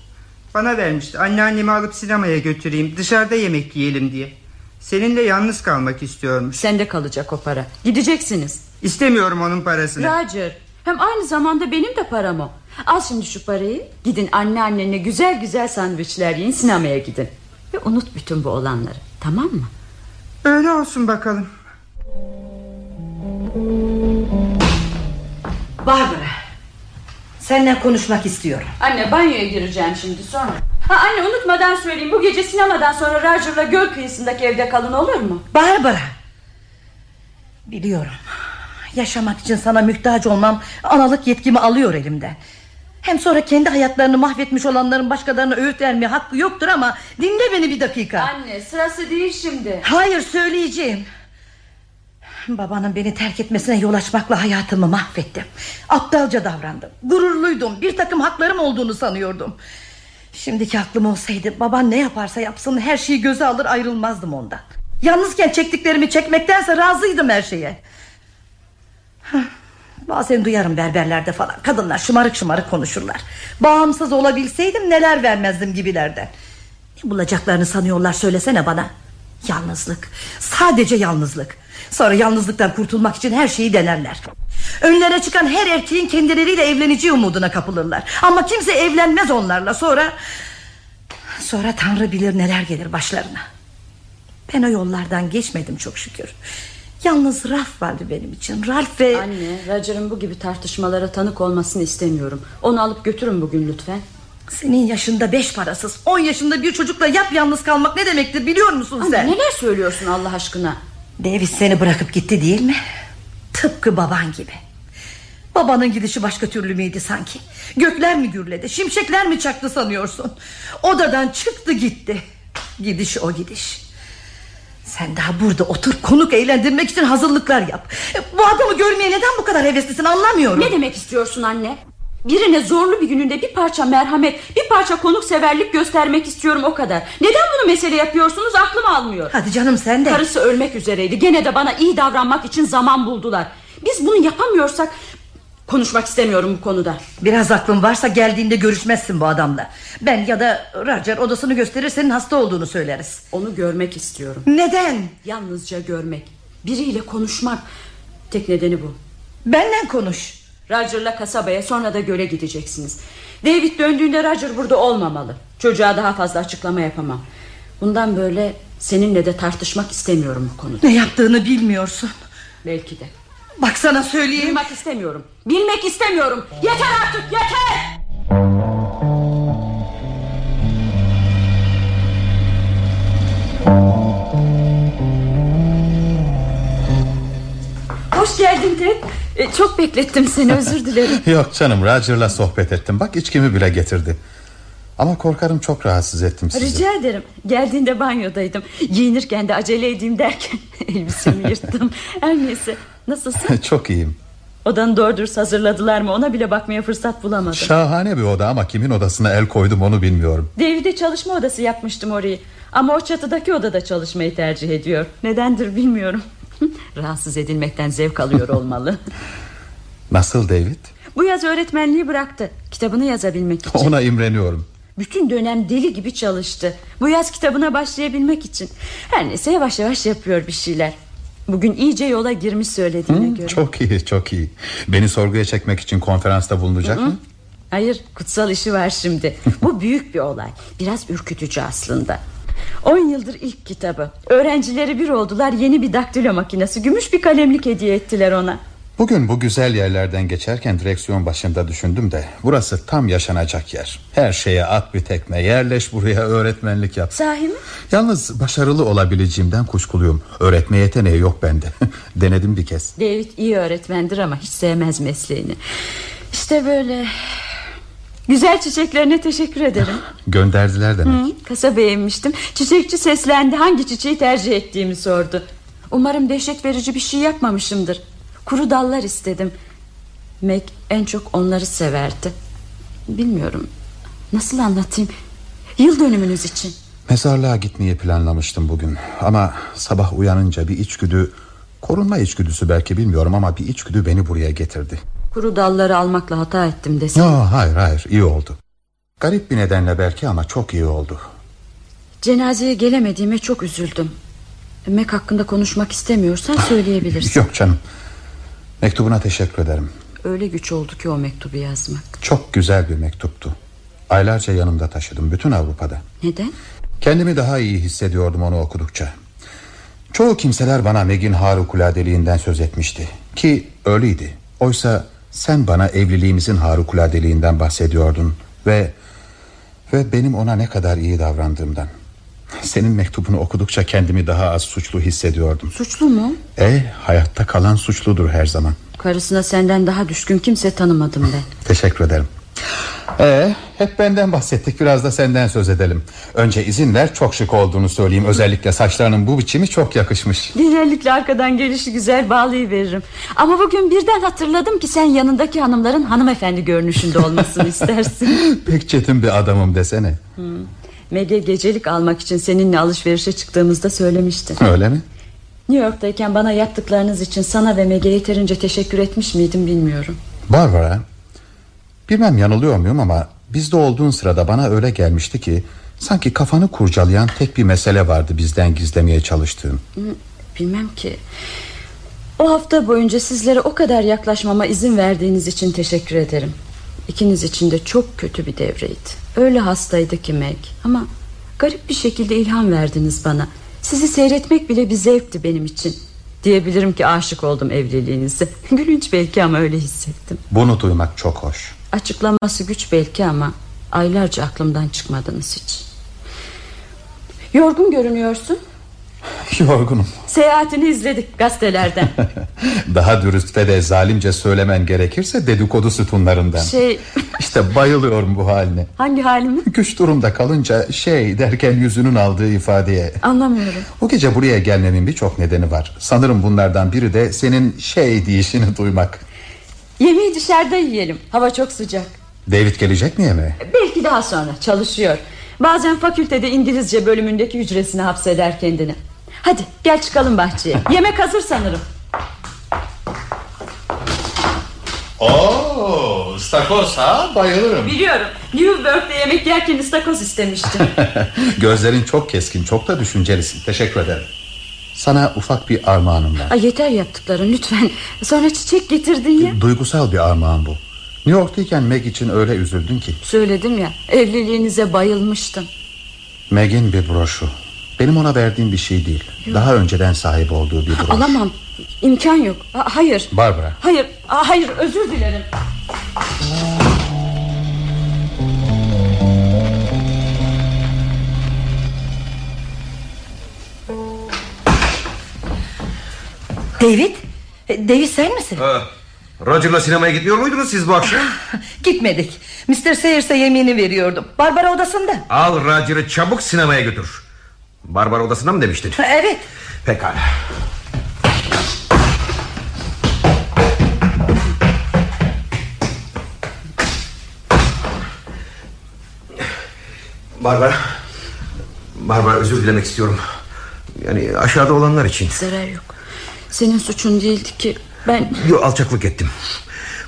Bana vermişti. Anneannemi alıp sinemaya götüreyim. Dışarıda yemek yiyelim diye. Seninle yalnız kalmak istiyormuş. Sende kalacak o para. Gideceksiniz. İstemiyorum onun parasını. Roger hem aynı zamanda benim de param o. Al şimdi şu parayı. Gidin anneannenle güzel güzel sandviçler yiyin sinemaya gidin. Ve unut bütün bu olanları. Tamam mı? Öyle olsun bakalım. Barbara. Seninle konuşmak istiyorum. Anne banyoya gireceğim şimdi sonra. Ha anne unutmadan söyleyeyim. Bu gece sinemadan sonra Roger'la göl kıyısındaki evde kalın olur mu? Barbara. Biliyorum. Yaşamak için sana muhtaç olmam analık yetkimi alıyor elimden. Hem sonra kendi hayatlarını mahvetmiş olanların başkalarına öğüt vermeye hakkı yoktur ama dinle beni bir dakika. Anne sırası değil şimdi. Hayır söyleyeceğim. Babanın beni terk etmesine yol açmakla hayatımı mahvettim. Aptalca davrandım. Gururluydum. Bir takım haklarım olduğunu sanıyordum. Şimdiki aklım olsaydı baban ne yaparsa yapsın her şeyi göze alır ayrılmazdım ondan. Yalnızken çektiklerimi çekmektense razıydım her şeye. Bazen duyarım berberlerde falan Kadınlar şımarık şımarık konuşurlar Bağımsız olabilseydim neler vermezdim gibilerden Ne bulacaklarını sanıyorlar söylesene bana Yalnızlık Sadece yalnızlık Sonra yalnızlıktan kurtulmak için her şeyi denerler. Önlerine çıkan her erkeğin kendileriyle evleneceği umuduna kapılırlar. Ama kimse evlenmez onlarla. Sonra Sonra Tanrı bilir neler gelir başlarına. Ben o yollardan geçmedim çok şükür. Yalnız Ralph vardı benim için. Ralph ve... Anne Roger'ın bu gibi tartışmalara tanık olmasını istemiyorum. Onu alıp götürün bugün lütfen. Senin yaşında beş parasız On yaşında bir çocukla yap yalnız kalmak ne demektir biliyor musun Anne sen? neler söylüyorsun Allah aşkına? David seni bırakıp gitti değil mi? Tıpkı baban gibi. Babanın gidişi başka türlü müydü sanki? Gökler mi gürledi şimşekler mi çaktı sanıyorsun? Odadan çıktı gitti. Gidiş o gidiş. Sen daha burada otur konuk eğlendirmek için hazırlıklar yap. Bu adamı görmeye neden bu kadar heveslisin anlamıyorum. Ne demek istiyorsun anne? Birine zorlu bir gününde bir parça merhamet Bir parça konukseverlik göstermek istiyorum o kadar. Neden bunu mesele yapıyorsunuz? Aklım almıyor. Hadi canım sen de. Karısı ölmek üzereydi. Gene de bana iyi davranmak için zaman buldular. Biz bunu yapamıyorsak Konuşmak istemiyorum bu konuda. Biraz aklın varsa geldiğinde görüşmezsin bu adamla. Ben ya da Roger odasını gösterir senin hasta olduğunu söyleriz. Onu görmek istiyorum. Neden? Yalnızca görmek. Biriyle konuşmak. Tek nedeni bu. Benden konuş Roger'la kasabaya sonra da göle gideceksiniz. David döndüğünde Roger burada olmamalı. Çocuğa daha fazla açıklama yapamam. Bundan böyle seninle de tartışmak istemiyorum bu konuda. Ne yaptığını bilmiyorsun. Belki de. Bak sana söyleyeyim. Duymak istemiyorum. Bilmek istemiyorum. Yeter artık yeter Hoş geldin Ted. Ee, Çok beklettim seni özür dilerim. Yok canım Roger'la sohbet ettim. Bak içkimi bile getirdi. Ama korkarım çok rahatsız ettim sizi. Rica ederim. Geldiğinde banyodaydım. Giyinirken de acele edeyim derken Elbisemi yırttım. Her neyse. Nasılsın? Çok iyiyim. Odanı doğru dürüst hazırladılar mı? Ona bile bakmaya fırsat bulamadım. Şahane bir oda ama kimin odasına el koydum onu bilmiyorum. David'e çalışma odası yapmıştım orayı. Ama o çatıdaki odada çalışmayı tercih ediyor. Nedendir bilmiyorum Rahatsız edilmekten zevk alıyor olmalı. Nasıl David? Bu yaz öğretmenliği bıraktı. Kitabını yazabilmek için. Ona imreniyorum. Bütün dönem deli gibi çalıştı. Bu yaz kitabına başlayabilmek için. Her neyse yavaş yavaş yapıyor bir şeyler. Bugün iyice yola girmiş söylediğine göre. Çok iyi çok iyi. Beni sorguya çekmek için konferansta bulunacak mı? Hayır kutsal işi var şimdi. Bu büyük bir olay. Biraz ürkütücü aslında 10 yıldır ilk kitabı. Öğrencileri bir oldular Yeni bir daktilo makinesi Gümüş bir kalemlik hediye ettiler ona. Bugün bu güzel yerlerden geçerken direksiyon başında düşündüm de Burası tam yaşanacak yer. Her şeye at bir tekme Yerleş buraya öğretmenlik yap. Sahi mi? Yalnız başarılı olabileceğimden kuşkuluyum. Öğretme yeteneği yok bende. Denedim bir kez. David iyi öğretmendir ama hiç sevmez mesleğini. İşte böyle Güzel çiçeklerine teşekkür ederim. Gönderdiler demek. Hı, Kasa beğenmiştim Çiçekçi seslendi. Hangi çiçeği tercih ettiğimi sordu. Umarım dehşet verici bir şey yapmamışımdır. Kuru dallar istedim. Meg en çok onları severdi. Bilmiyorum. Nasıl anlatayım? Yıl dönümünüz için. Mezarlığa gitmeyi planlamıştım bugün. Ama sabah uyanınca bir içgüdü Korunma içgüdüsü belki bilmiyorum ama bir içgüdü beni buraya getirdi Kuru dalları almakla hata ettim desem. Yo, Hayır hayır iyi oldu. Garip bir nedenle belki ama çok iyi oldu. Cenazeye gelemediğime çok üzüldüm. Meg hakkında konuşmak istemiyorsan söyleyebilirsin. Yok canım. Mektubuna teşekkür ederim. Öyle güç oldu ki o mektubu yazmak. Çok güzel bir mektuptu. Aylarca yanımda taşıdım bütün Avrupa'da. Neden? Kendimi daha iyi hissediyordum onu okudukça. Çoğu kimseler bana Meg'in harikuladeliğinden söz etmişti Ki öyleydi. Oysa sen bana evliliğimizin harikuladeliğinden bahsediyordun Ve ve benim ona ne kadar iyi davrandığımdan. Senin mektubunu okudukça kendimi daha az suçlu hissediyordum. Suçlu mu? E hayatta kalan suçludur her zaman. Karısına senden daha düşkün kimse tanımadım ben. Teşekkür ederim ee, hep benden bahsettik biraz da senden söz edelim. Önce izin ver çok şık olduğunu söyleyeyim. Özellikle saçlarının bu biçimi çok yakışmış. Genellikle arkadan gelişi güzel bağlayıveririm. Ama bugün birden hatırladım ki sen yanındaki hanımların hanımefendi görünüşünde olmasını istersin. Pek çetin bir adamım desene. Hmm. Meg'e gecelik almak için seninle alışverişe çıktığımızda söylemiştin Öyle mi? New York'tayken bana yaptıklarınız için sana ve Meg'e yeterince teşekkür etmiş miydim bilmiyorum. Barbara Bilmem yanılıyor muyum ama Bizde olduğun sırada bana öyle gelmişti ki Sanki kafanı kurcalayan tek bir mesele vardı Bizden gizlemeye çalıştığın. Bilmem ki. O hafta boyunca sizlere o kadar yaklaşmama izin verdiğiniz için teşekkür ederim. İkiniz için de çok kötü bir devreydi. Öyle hastaydı ki Meg. Ama garip bir şekilde ilham verdiniz bana. Sizi seyretmek bile bir zevkti benim için Diyebilirim ki aşık oldum evliliğinize. Gülünç belki ama öyle hissettim. Bunu duymak çok hoş. Açıklaması güç belki ama Aylarca aklımdan çıkmadınız hiç. Yorgun görünüyorsun Yorgunum. Seyahatini izledik gazetelerden. Daha dürüst ve de zalimce söylemen gerekirse Dedikodu sütunlarından. Şey İşte bayılıyorum bu haline. Hangi halimi? Güç durumda kalınca şey derken yüzünün aldığı ifadeye. Anlamıyorum. O gece buraya gelmemin birçok nedeni var. Sanırım bunlardan biri de senin şey diyişini duymak. Yemeği dışarıda yiyelim. Hava çok sıcak. David gelecek mi yemeğe? Belki daha sonra. Çalışıyor Bazen fakültede İngilizce bölümündeki hücresine hapseder kendini. Hadi gel çıkalım bahçeye. Yemek hazır sanırım. Oo, ıstakoz ha? Bayılırım. Biliyorum. Newburgh'da yemek yerken ıstakoz istemiştim. Gözlerin çok keskin çok da düşüncelisin. Teşekkür ederim. Sana ufak bir armağanım var. Ay Yeter yaptıkların lütfen. Sonra çiçek getirdin ya. Duygusal bir armağan bu New York'tayken Meg için öyle üzüldün ki. Söyledim ya evliliğinize bayılmıştım. Meg'in bir broşu. Benim ona verdiğim bir şey değil. Yok. Daha önceden sahip olduğu bir broş. Alamam imkan yok. Ha, Hayır. Barbara. Hayır hayır özür dilerim. David David sen misin? Ha, Roger'la sinemaya gitmiyor muydunuz siz bu akşam? Gitmedik. Mr. Sayers'a yemeğini veriyordum. Barbara odasında. Al Roger'ı çabuk sinemaya götür. Barbara odasına mı demiştin? Evet. Pekala. Barbara. Barbara özür dilemek istiyorum. Yani aşağıda olanlar için. Zarar yok. Senin suçun değildi ki Ben Yo, alçaklık ettim.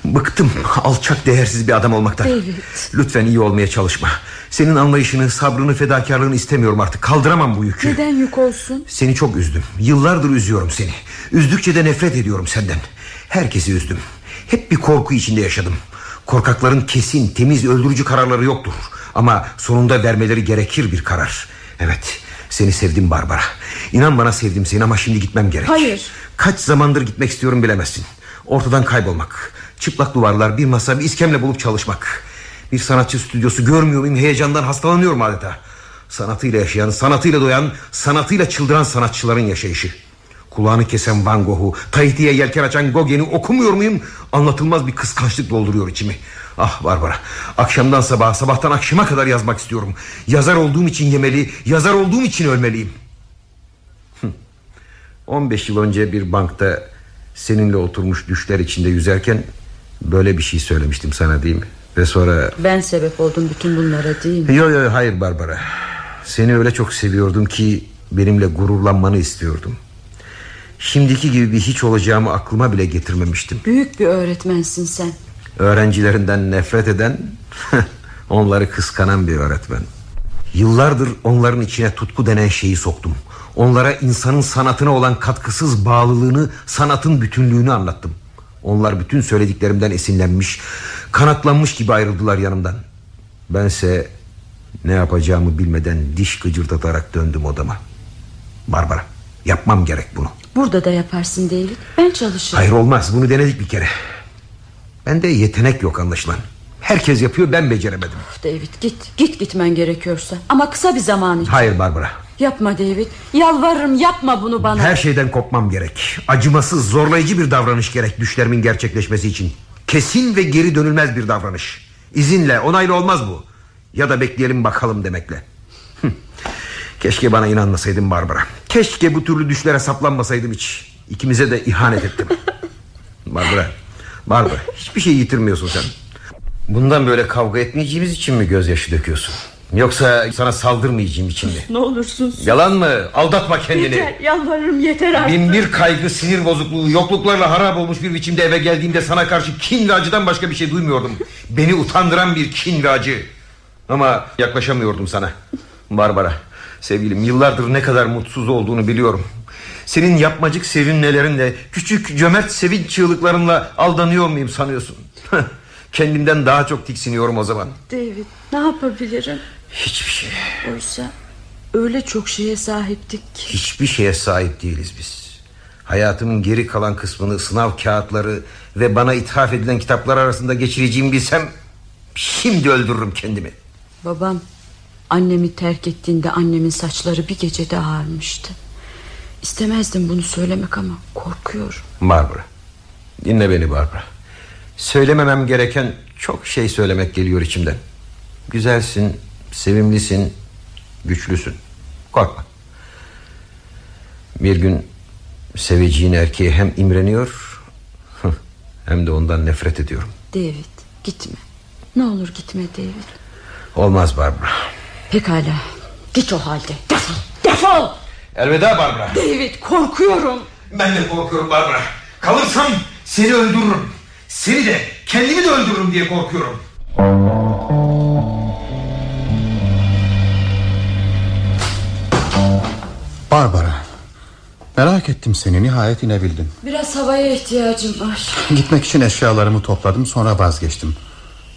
Bıktım. Alçak değersiz bir adam olmaktan. David. Lütfen iyi olmaya çalışma. Senin anlayışını sabrını fedakarlığını istemiyorum artık. Kaldıramam bu yükü. Neden yük olsun? Seni çok üzdüm. Yıllardır üzüyorum seni. Üzdükçe de nefret ediyorum senden. Herkesi üzdüm. Hep bir korku içinde yaşadım. Korkakların kesin temiz öldürücü kararları yoktur. Ama sonunda vermeleri gerekir bir karar. Evet seni sevdim Barbara. İnan bana sevdim seni ama şimdi gitmem gerek. Hayır. Kaç zamandır gitmek istiyorum bilemezsin. Ortadan kaybolmak. Çıplak duvarlar bir masa bir iskemle bulup çalışmak. Bir sanatçı stüdyosu görmüyor muyum? Heyecandan hastalanıyorum adeta. Sanatıyla yaşayan sanatıyla doyan Sanatıyla çıldıran sanatçıların yaşayışı. Kulağını kesen Van Gogh'u Tahiti'ye yelken açan Gauguin'i okumuyor muyum? Anlatılmaz bir kıskançlık dolduruyor içimi Ah Barbara Akşamdan sabaha sabahtan akşama kadar yazmak istiyorum Yazar olduğum için yemeli Yazar olduğum için ölmeliyim 15 yıl önce bir bankta seninle oturmuş düşler içinde yüzerken böyle bir şey söylemiştim sana değil mi? Ve sonra Ben sebep oldum bütün bunlara değil mi? Yok yok hayır Barbara Seni öyle çok seviyordum ki Benimle gururlanmanı istiyordum Şimdiki gibi bir hiç olacağımı aklıma bile getirmemiştim Büyük bir öğretmensin sen. Öğrencilerinden nefret eden Onları kıskanan bir öğretmen. Yıllardır onların içine tutku denen şeyi soktum. Onlara insanın sanatına olan katkısız bağlılığını Sanatın bütünlüğünü anlattım. Onlar bütün söylediklerimden esinlenmiş Kanatlanmış gibi ayrıldılar yanımdan. Bense ne yapacağımı bilmeden diş gıcırdatarak döndüm odama. Barbara yapmam gerek bunu. Burada da yaparsın David. Ben çalışırım. Hayır olmaz. Bunu denedik bir kere Bende yetenek yok anlaşılan Herkes yapıyor ben beceremedim David git. Git gitmen gerekiyorsa. Ama kısa bir zaman için. Hayır Barbara Yapma David. Yalvarırım yapma bunu bana. Her şeyden kopmam gerek Acımasız zorlayıcı bir davranış gerek Düşlerimin gerçekleşmesi için Kesin ve geri dönülmez bir davranış İzinle onayla olmaz bu Ya da bekleyelim bakalım demekle. Keşke bana inanmasaydın Barbara Keşke bu türlü düşlere saplanmasaydım hiç İkimize de ihanet ettim Barbara Barbara hiçbir şey yitirmiyorsun sen. Bundan böyle kavga etmeyeceğimiz için mi gözyaşı döküyorsun? Yoksa sana saldırmayacağım için mi? Ne olursun. Yalan mı? Aldatma kendini. Yeter yalvarırım yeter artık. Bin bir kaygı sinir bozukluğu Yokluklarla harap olmuş bir biçimde eve geldiğimde Sana karşı kin ve acıdan başka bir şey duymuyordum. Beni utandıran bir kin ve acı. Ama yaklaşamıyordum sana. Barbara Sevgilim yıllardır ne kadar mutsuz olduğunu biliyorum Senin yapmacık sevinmelerinle Küçük cömert sevinç çığlıklarınla Aldanıyor muyum sanıyorsun Kendimden daha çok tiksiniyorum o zaman David ne yapabilirim? Hiçbir şey Oysa öyle çok şeye sahiptik ki. Hiçbir şeye sahip değiliz biz Hayatımın geri kalan kısmını Sınav kağıtları ve bana ithaf edilen kitaplar arasında geçireceğimi bilsem Şimdi öldürürüm kendimi Babam annemi terk ettiğinde annemin saçları bir gecede ağarmıştı. İstemezdim bunu söylemek ama korkuyorum. Barbara Dinle beni Barbara Söylememem gereken çok şey söylemek geliyor içimden Güzelsin, sevimlisin, güçlüsün Korkma Bir gün seveceğin erkeğe hem imreniyor Hem de ondan nefret ediyorum David gitme. Ne olur gitme David. Olmaz Barbara Pekala. Git o halde. Defol. Defol. Elveda Barbara. David korkuyorum. Ben de korkuyorum Barbara. Kalırsam seni öldürürüm. Seni de kendimi de öldürürüm diye korkuyorum. Barbara Merak ettim seni. Nihayet inebildin. Biraz havaya ihtiyacım var. Gitmek için eşyalarımı topladım sonra vazgeçtim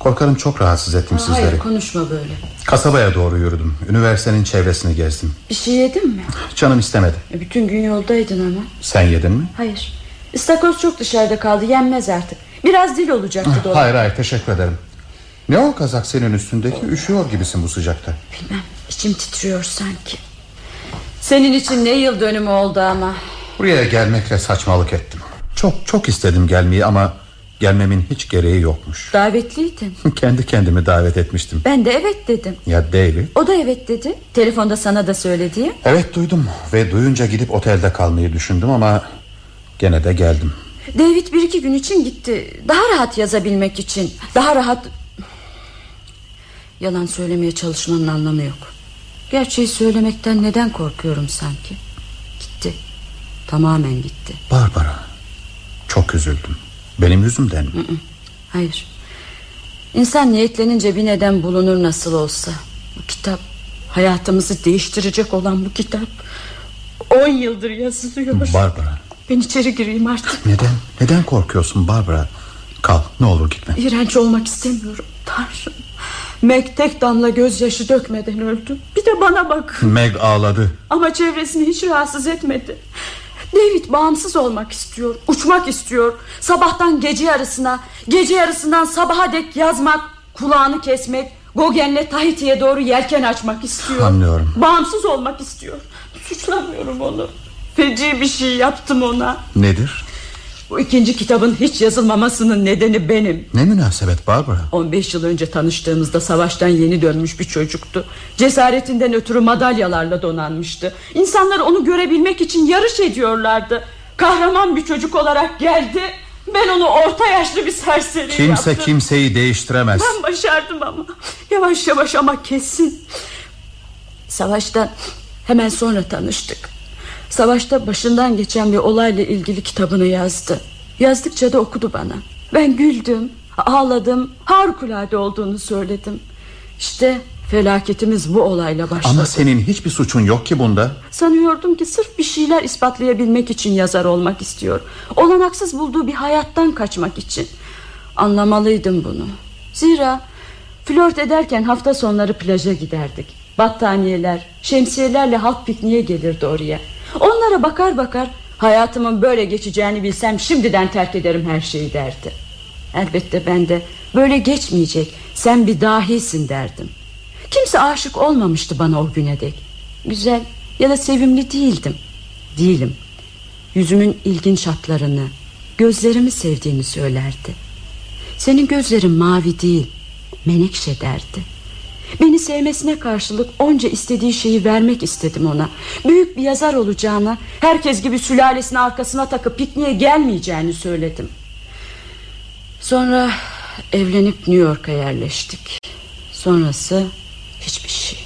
Korkarım çok rahatsız ettim sizleri Hayır konuşma böyle. Kasabaya doğru yürüdüm Üniversitenin çevresini gezdim Bir şey yedin mi? Canım istemedi E, bütün gün yoldaydın ama. Sen yedin mi? Hayır. İstakoz çok dışarıda kaldı. Yenmez artık. Biraz dil olacaktı dolap. Hayır hayır teşekkür ederim Ne o kazak senin üstündeki Üşüyor gibisin bu sıcakta Bilmem. İçim titriyor sanki. Senin için ne yıl dönümü oldu ama. Buraya gelmekle saçmalık ettim Çok çok istedim gelmeyi ama Gelmemin hiç gereği yokmuş Davetliydin. Kendi kendimi davet etmiştim Ben de evet dedim. Ya David O da evet dedi. Telefonda sana da söyledi. Evet duydum ve duyunca gidip otelde kalmayı düşündüm ama Gene de geldim David bir iki gün için gitti. Daha rahat yazabilmek için. Daha rahat... Yalan söylemeye çalışmanın anlamı yok. Gerçeği söylemekten neden korkuyorum sanki? Gitti. Tamamen gitti. Barbara Çok üzüldüm Benim yüzümden mi? Hayır. İnsan niyetlenince bir neden bulunur nasıl olsa. Bu kitap hayatımızı değiştirecek olan bu kitap. On yıldır yazılıyor. Barbara Ben içeri gireyim artık. neden neden korkuyorsun Barbara? Kal ne olur gitme. İğrenç olmak istemiyorum. Tanrım. Meg tek damla gözyaşı dökmeden öldü. Bir de bana bak. Meg ağladı. Ama çevresini hiç rahatsız etmedi. David bağımsız olmak istiyor. Uçmak istiyor. Sabahtan gece yarısına, gece yarısından sabaha dek yazmak, kulağını kesmek, Gogen'le Tahiti'ye doğru yelken açmak istiyor. Anlıyorum. Bağımsız olmak istiyor. Suçlamıyorum onu. Feci bir şey yaptım ona. Nedir? Bu ikinci kitabın hiç yazılmamasının nedeni benim. Ne münasebet Barbara? 15 yıl önce tanıştığımızda savaştan yeni dönmüş bir çocuktu. Cesaretinden ötürü madalyalarla donanmıştı. İnsanlar onu görebilmek için yarış ediyorlardı. Kahraman bir çocuk olarak geldi. Ben onu orta yaşlı bir serseri Kimse yaptım. kimseyi değiştiremez. Ben başardım ama. Yavaş yavaş ama kesin. Savaştan hemen sonra tanıştık. Savaşta başından geçen bir olayla ilgili kitabını yazdı. Yazdıkça da okudu bana. Ben güldüm, ağladım, harikulade olduğunu söyledim. İşte felaketimiz bu olayla başladı. Ama senin hiçbir suçun yok ki bunda. Sanıyordum ki sırf bir şeyler ispatlayabilmek için yazar olmak istiyor. Olanaksız bulduğu bir hayattan kaçmak için. Anlamalıydım bunu. Zira flört ederken hafta sonları plaja giderdik. Battaniyeler, şemsiyelerle halk pikniğe gelirdi oraya. Onlara bakar bakar hayatımın böyle geçeceğini bilsem şimdiden terk ederim her şeyi derdi. Elbette ben de böyle geçmeyecek sen bir dahisin derdim. Kimse aşık olmamıştı bana o güne dek. Güzel ya da sevimli değildim. Değilim. Yüzümün ilginç hatlarını, gözlerimi sevdiğini söylerdi. Senin gözlerin mavi değil, menekşe derdi. Beni sevmesine karşılık onca istediği şeyi vermek istedim ona. Büyük bir yazar olacağını, herkes gibi sülalesini arkasına takıp pikniğe gelmeyeceğini söyledim. Sonra evlenip New York'a yerleştik. Sonrası hiçbir şey.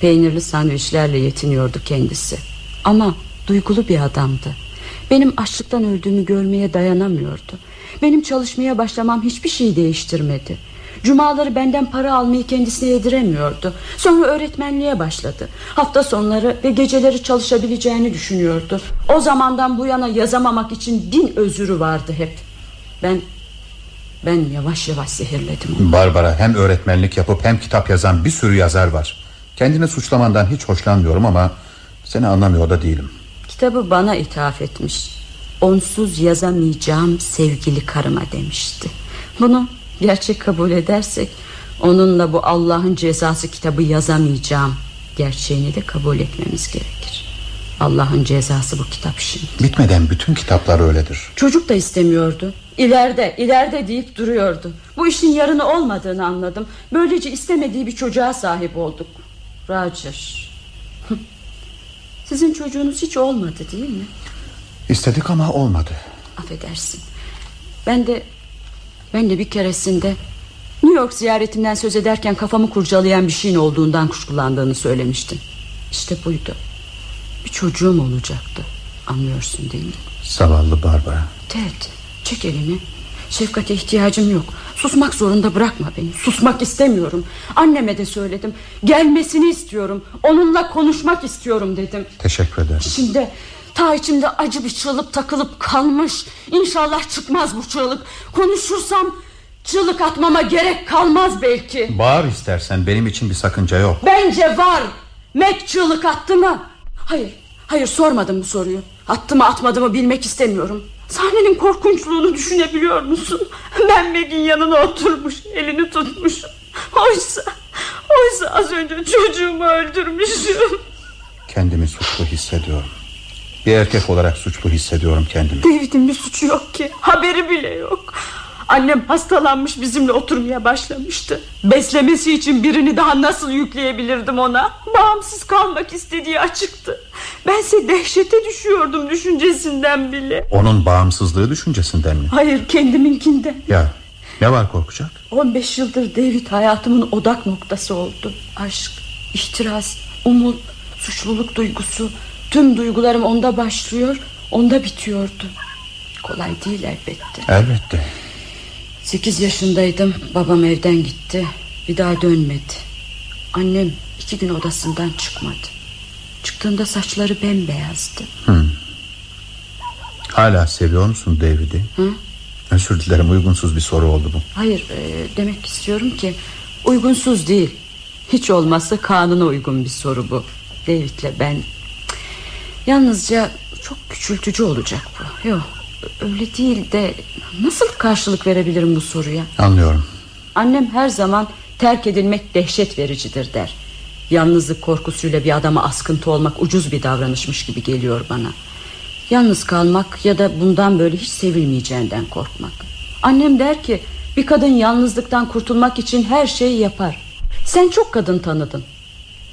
Peynirli sandviçlerle yetiniyordu kendisi. Ama duygulu bir adamdı. Benim açlıktan öldüğümü görmeye dayanamıyordu. Benim çalışmaya başlamam hiçbir şey değiştirmedi. Cumaları benden para almayı kendisine yediremiyordu. Sonra öğretmenliğe başladı. Hafta sonları ve geceleri çalışabileceğini düşünüyordu. O zamandan bu yana yazamamak için bin özürü vardı hep. Ben ben yavaş yavaş zehirledim onu. Barbara hem öğretmenlik yapıp hem kitap yazan bir sürü yazar var. Kendini suçlamandan hiç hoşlanmıyorum ama seni anlamıyor da değilim. Kitabı bana ithaf etmiş. Onsuz yazamayacağım sevgili karıma demişti. Bunu gerçek kabul edersek onunla bu Allah'ın cezası kitabı yazamayacağım gerçeğini de kabul etmemiz gerekir. Allah'ın cezası bu kitap şimdi. Bitmeden bütün kitaplar öyledir. Çocuk da istemiyordu. İleride, ileride deyip duruyordu. Bu işin yarını olmadığını anladım. Böylece istemediği bir çocuğa sahip olduk. Roger. Sizin çocuğunuz hiç olmadı değil mi? İstedik ama olmadı. Affedersin. Ben de ben de bir keresinde New York ziyaretinden söz ederken kafamı kurcalayan bir şeyin olduğundan kuşkulandığını söylemiştin. İşte buydu. Bir çocuğum olacaktı. Anlıyorsun değil mi? Zavallı Barbara. Ted çek elini. Şefkate ihtiyacım yok. Susmak zorunda bırakma beni. Susmak istemiyorum. Anneme de söyledim. Gelmesini istiyorum. Onunla konuşmak istiyorum dedim. Teşekkür ederim. Şimdi ta içimde acı bir çığlık takılıp kalmış. İnşallah çıkmaz bu çığlık. Konuşursam çığlık atmama gerek kalmaz belki. Bağır istersen benim için bir sakınca yok. Bence var. Mac çığlık attı mı? Hayır, hayır sormadım bu soruyu. Attı mı atmadı mı bilmek istemiyorum. Sahnenin korkunçluğunu düşünebiliyor musun? Ben Meg'in yanına oturmuş, elini tutmuşum. Oysa, oysa az önce çocuğumu öldürmüşüm. Kendimi suçlu hissediyorum. Bir erkek olarak suçlu hissediyorum kendimi. David'in bir suçu yok ki. Haberi bile yok. Annem hastalanmış bizimle oturmaya başlamıştı. Beslemesi için birini daha nasıl yükleyebilirdim ona? Bağımsız kalmak istediği açıktı. Bense dehşete düşüyordum düşüncesinden bile. Onun bağımsızlığı düşüncesinden mi? Hayır kendiminkinden. Ya ne var korkacak? 15 yıldır David hayatımın odak noktası oldu. Aşk, ihtiras, umut, suçluluk duygusu. Tüm duygularım onda başlıyor, onda bitiyordu. Kolay değil elbette. Elbette. Sekiz yaşındaydım babam evden gitti Bir daha dönmedi Annem iki gün odasından çıkmadı Çıktığında saçları bembeyazdı Hala seviyor musun David'i? Hı? Özür dilerim uygunsuz bir soru oldu bu. Hayır e, demek istiyorum ki Uygunsuz değil Hiç olmazsa kanuna uygun bir soru bu David'le ben Yalnızca çok küçültücü olacak bu. Yok öyle değil de Nasıl karşılık verebilirim bu soruya? Anlıyorum. Annem her zaman terk edilmek dehşet vericidir der. Yalnızlık korkusuyla bir adama askıntı olmak ucuz bir davranışmış gibi geliyor bana. Yalnız kalmak ya da bundan böyle hiç sevilmeyeceğinden korkmak. Annem der ki bir kadın yalnızlıktan kurtulmak için her şeyi yapar. Sen çok kadın tanıdın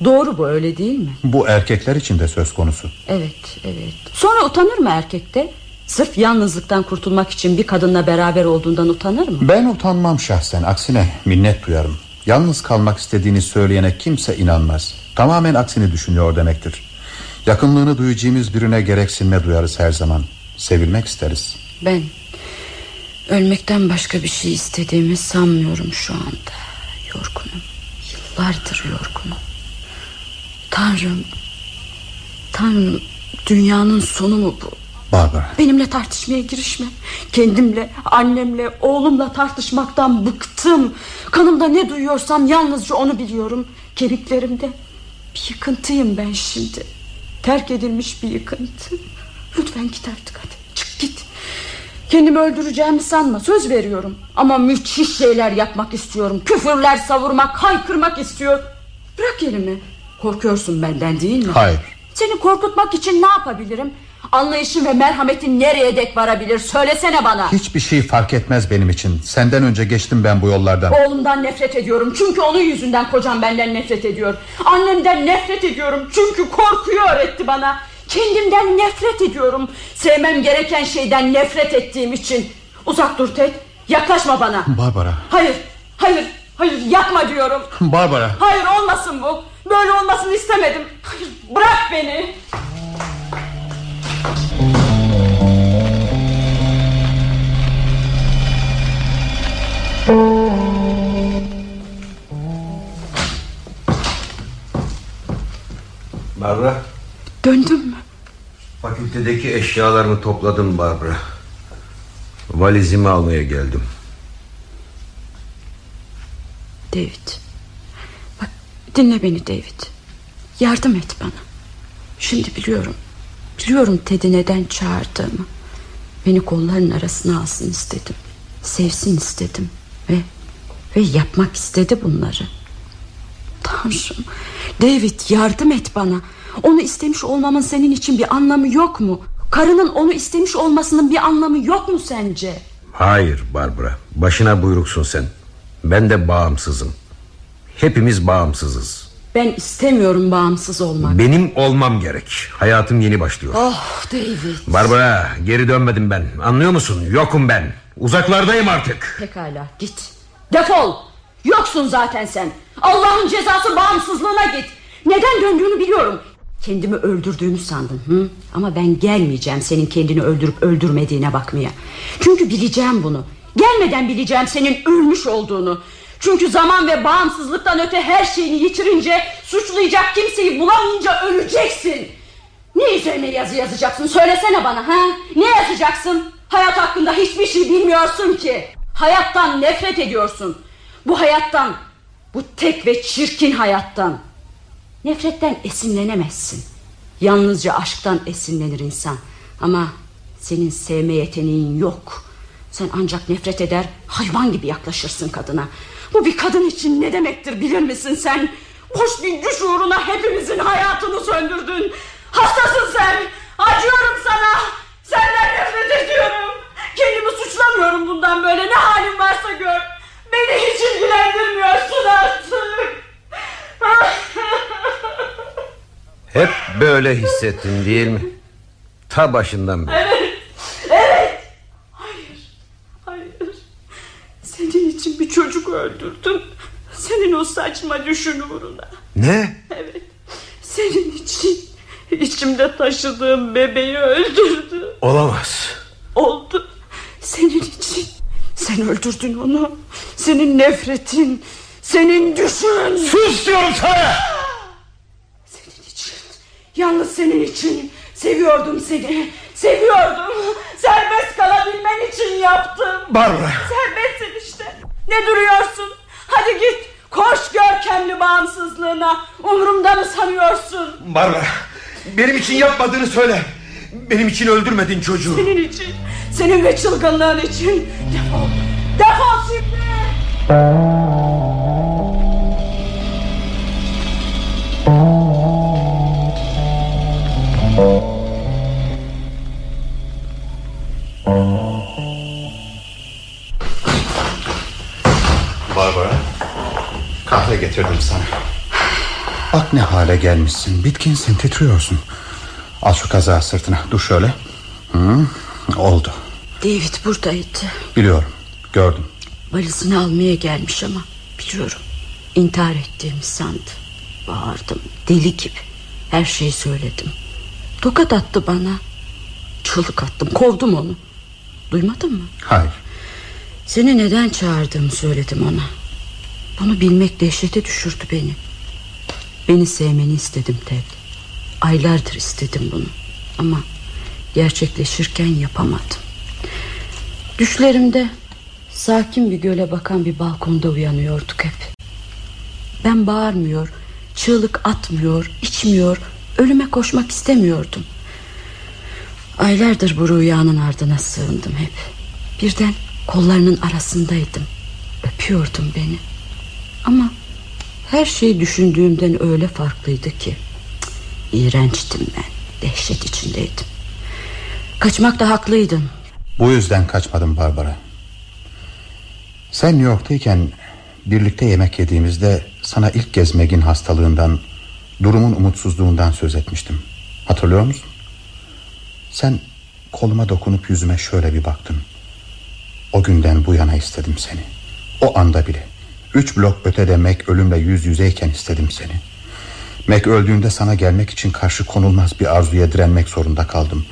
Doğru bu öyle değil mi? Bu erkekler için de söz konusu. Evet evet Sonra utanır mı erkekte? Sırf yalnızlıktan kurtulmak için bir kadınla beraber olduğundan utanır mı? Ben utanmam şahsen aksine minnet duyarım. Yalnız kalmak istediğini söyleyene kimse inanmaz. Tamamen aksini düşünüyor demektir. Yakınlığını duyacağımız birine gereksinme duyarız her zaman. Sevilmek isteriz. Ben ölmekten başka bir şey istediğimi sanmıyorum şu anda. Yorgunum. Yıllardır yorgunum. Tanrım. Tanrım dünyanın sonu mu bu? Barbara. Benimle tartışmaya girişme. Kendimle, annemle, oğlumla tartışmaktan bıktım. Kanımda ne duyuyorsam yalnızca onu biliyorum. Kemiklerimde bir yıkıntıyım ben şimdi. Terk edilmiş bir yıkıntı. Lütfen git artık hadi. Çık git. Kendimi öldüreceğimi sanma söz veriyorum. Ama müthiş şeyler yapmak istiyorum. Küfürler savurmak, haykırmak istiyor. Bırak elimi. Korkuyorsun benden değil mi? Hayır. Seni korkutmak için ne yapabilirim? Anlayışın ve merhametin nereye dek varabilir? Söylesene bana. Hiçbir şey fark etmez benim için. Senden önce geçtim ben bu yollardan. Oğlumdan nefret ediyorum. Çünkü onun yüzünden kocam benden nefret ediyor. Annemden nefret ediyorum. Çünkü korkuyu öğretti bana. Kendimden nefret ediyorum. Sevmem gereken şeyden nefret ettiğim için. Uzak dur Ted. Yaklaşma bana. Barbara. Hayır. Hayır. Hayır yapma diyorum. Barbara. Hayır olmasın bu. Böyle olmasını istemedim. Hayır bırak beni. Barbara Döndüm mü? Fakültedeki eşyalarımı topladım Barbara Valizimi almaya geldim David. Dinle beni David. Yardım et bana. Şimdi biliyorum. Biliyorum Ted'i neden çağırdığımı. Beni kolların arasına alsın istedim. Sevsin istedim. Ve ve yapmak istedi bunları. Tanrım. David yardım et bana. Onu istemiş olmamın senin için bir anlamı yok mu? Karının onu istemiş olmasının bir anlamı yok mu sence? Hayır Barbara Başına buyruksun sen Ben de bağımsızım Hepimiz bağımsızız Ben istemiyorum bağımsız olmak. Benim olmam gerek Hayatım yeni başlıyor Oh David. Barbara geri dönmedim ben Anlıyor musun yokum ben Uzaklardayım artık Pekala git. Defol. Yoksun zaten sen. Allah'ın cezası bağımsızlığına git. Neden döndüğünü biliyorum. Kendimi öldürdüğünü sandın. Hı? Ama ben gelmeyeceğim senin kendini öldürüp öldürmediğine bakmaya. Çünkü bileceğim bunu. Gelmeden bileceğim senin ölmüş olduğunu. Çünkü zaman ve bağımsızlıktan öte her şeyini yitirince... ...suçlayacak kimseyi bulamayınca öleceksin. Ne üzerine yazı yazacaksın söylesene bana ha? Ne yazacaksın? Hayat hakkında hiçbir şey bilmiyorsun ki. Hayattan nefret ediyorsun. Bu hayattan, bu tek ve çirkin hayattan. Nefretten esinlenemezsin. Yalnızca aşktan esinlenir insan. Ama senin sevme yeteneğin yok. Sen ancak nefret eder, hayvan gibi yaklaşırsın kadına. Bu bir kadın için ne demektir bilir misin sen? Boş bir düş uğruna hepimizin hayatını söndürdün. Hastasın sen. Acıyorum sana. Senden nefret ediyorum. Kendimi suçlamıyorum bundan böyle. Ne halin varsa gör. Beni hiç ilgilendirmiyorsun artık. Hep böyle hissettin değil mi Ta başından beri Evet. Evet. Hayır. Hayır. Senin için bir çocuk öldürdüm. Senin o saçma düşün uğruna. Ne Evet. Senin için içimde taşıdığım bebeği öldürdü. Olamaz Oldu. Senin için. Sen öldürdün onu. Senin nefretin, senin düşün. Sus diyorum sana. Senin için, yalnız senin için seviyordum seni. Seviyordum. Serbest kalabilmen için yaptım. Barbara. Serbestsin işte. Ne duruyorsun? Hadi git. Koş görkemli bağımsızlığına. Umurumda mı sanıyorsun? Barbara. Benim için yapmadığını söyle. Benim için öldürmedin çocuğu. Senin için. Senin ve çılgınlığın için. Defol. Defol şimdi. Kahve getirdim sana Bak ne hale gelmişsin Bitkinsin titriyorsun Al şu kazağı sırtına dur şöyle Hı, Oldu David buradaydı. Biliyorum gördüm Valizini almaya gelmiş ama biliyorum. İntihar ettiğimi sandı. Bağırdım deli gibi. Her şeyi söyledim. Tokat attı bana. Çığlık attım kovdum onu. Duymadın mı? Hayır Seni neden çağırdığımı söyledim ona. Bunu bilmek dehşete düşürdü beni. Beni sevmeni istedim Ted. Aylardır istedim bunu. Ama gerçekleşirken yapamadım. Düşlerimde sakin bir göle bakan bir balkonda uyanıyorduk hep. Ben bağırmıyor, çığlık atmıyor, içmiyor, ölüme koşmak istemiyordum. Aylardır bu rüyanın ardına sığındım hep. Birden kollarının arasındaydım. Öpüyordum beni. Ama her şey düşündüğümden öyle farklıydı ki. İğrençtim ben. Dehşet içindeydim. Kaçmakta haklıydın. Bu yüzden kaçmadım Barbara Sen New York'tayken Birlikte yemek yediğimizde Sana ilk kez Meg'in hastalığından Durumun umutsuzluğundan söz etmiştim Hatırlıyor musun? Sen koluma dokunup yüzüme şöyle bir baktın O günden bu yana istedim seni O anda bile Üç blok ötede Meg ölümle yüz yüzeyken istedim seni. Meg öldüğünde sana gelmek için karşı konulmaz bir arzuya direnmek zorunda kaldım.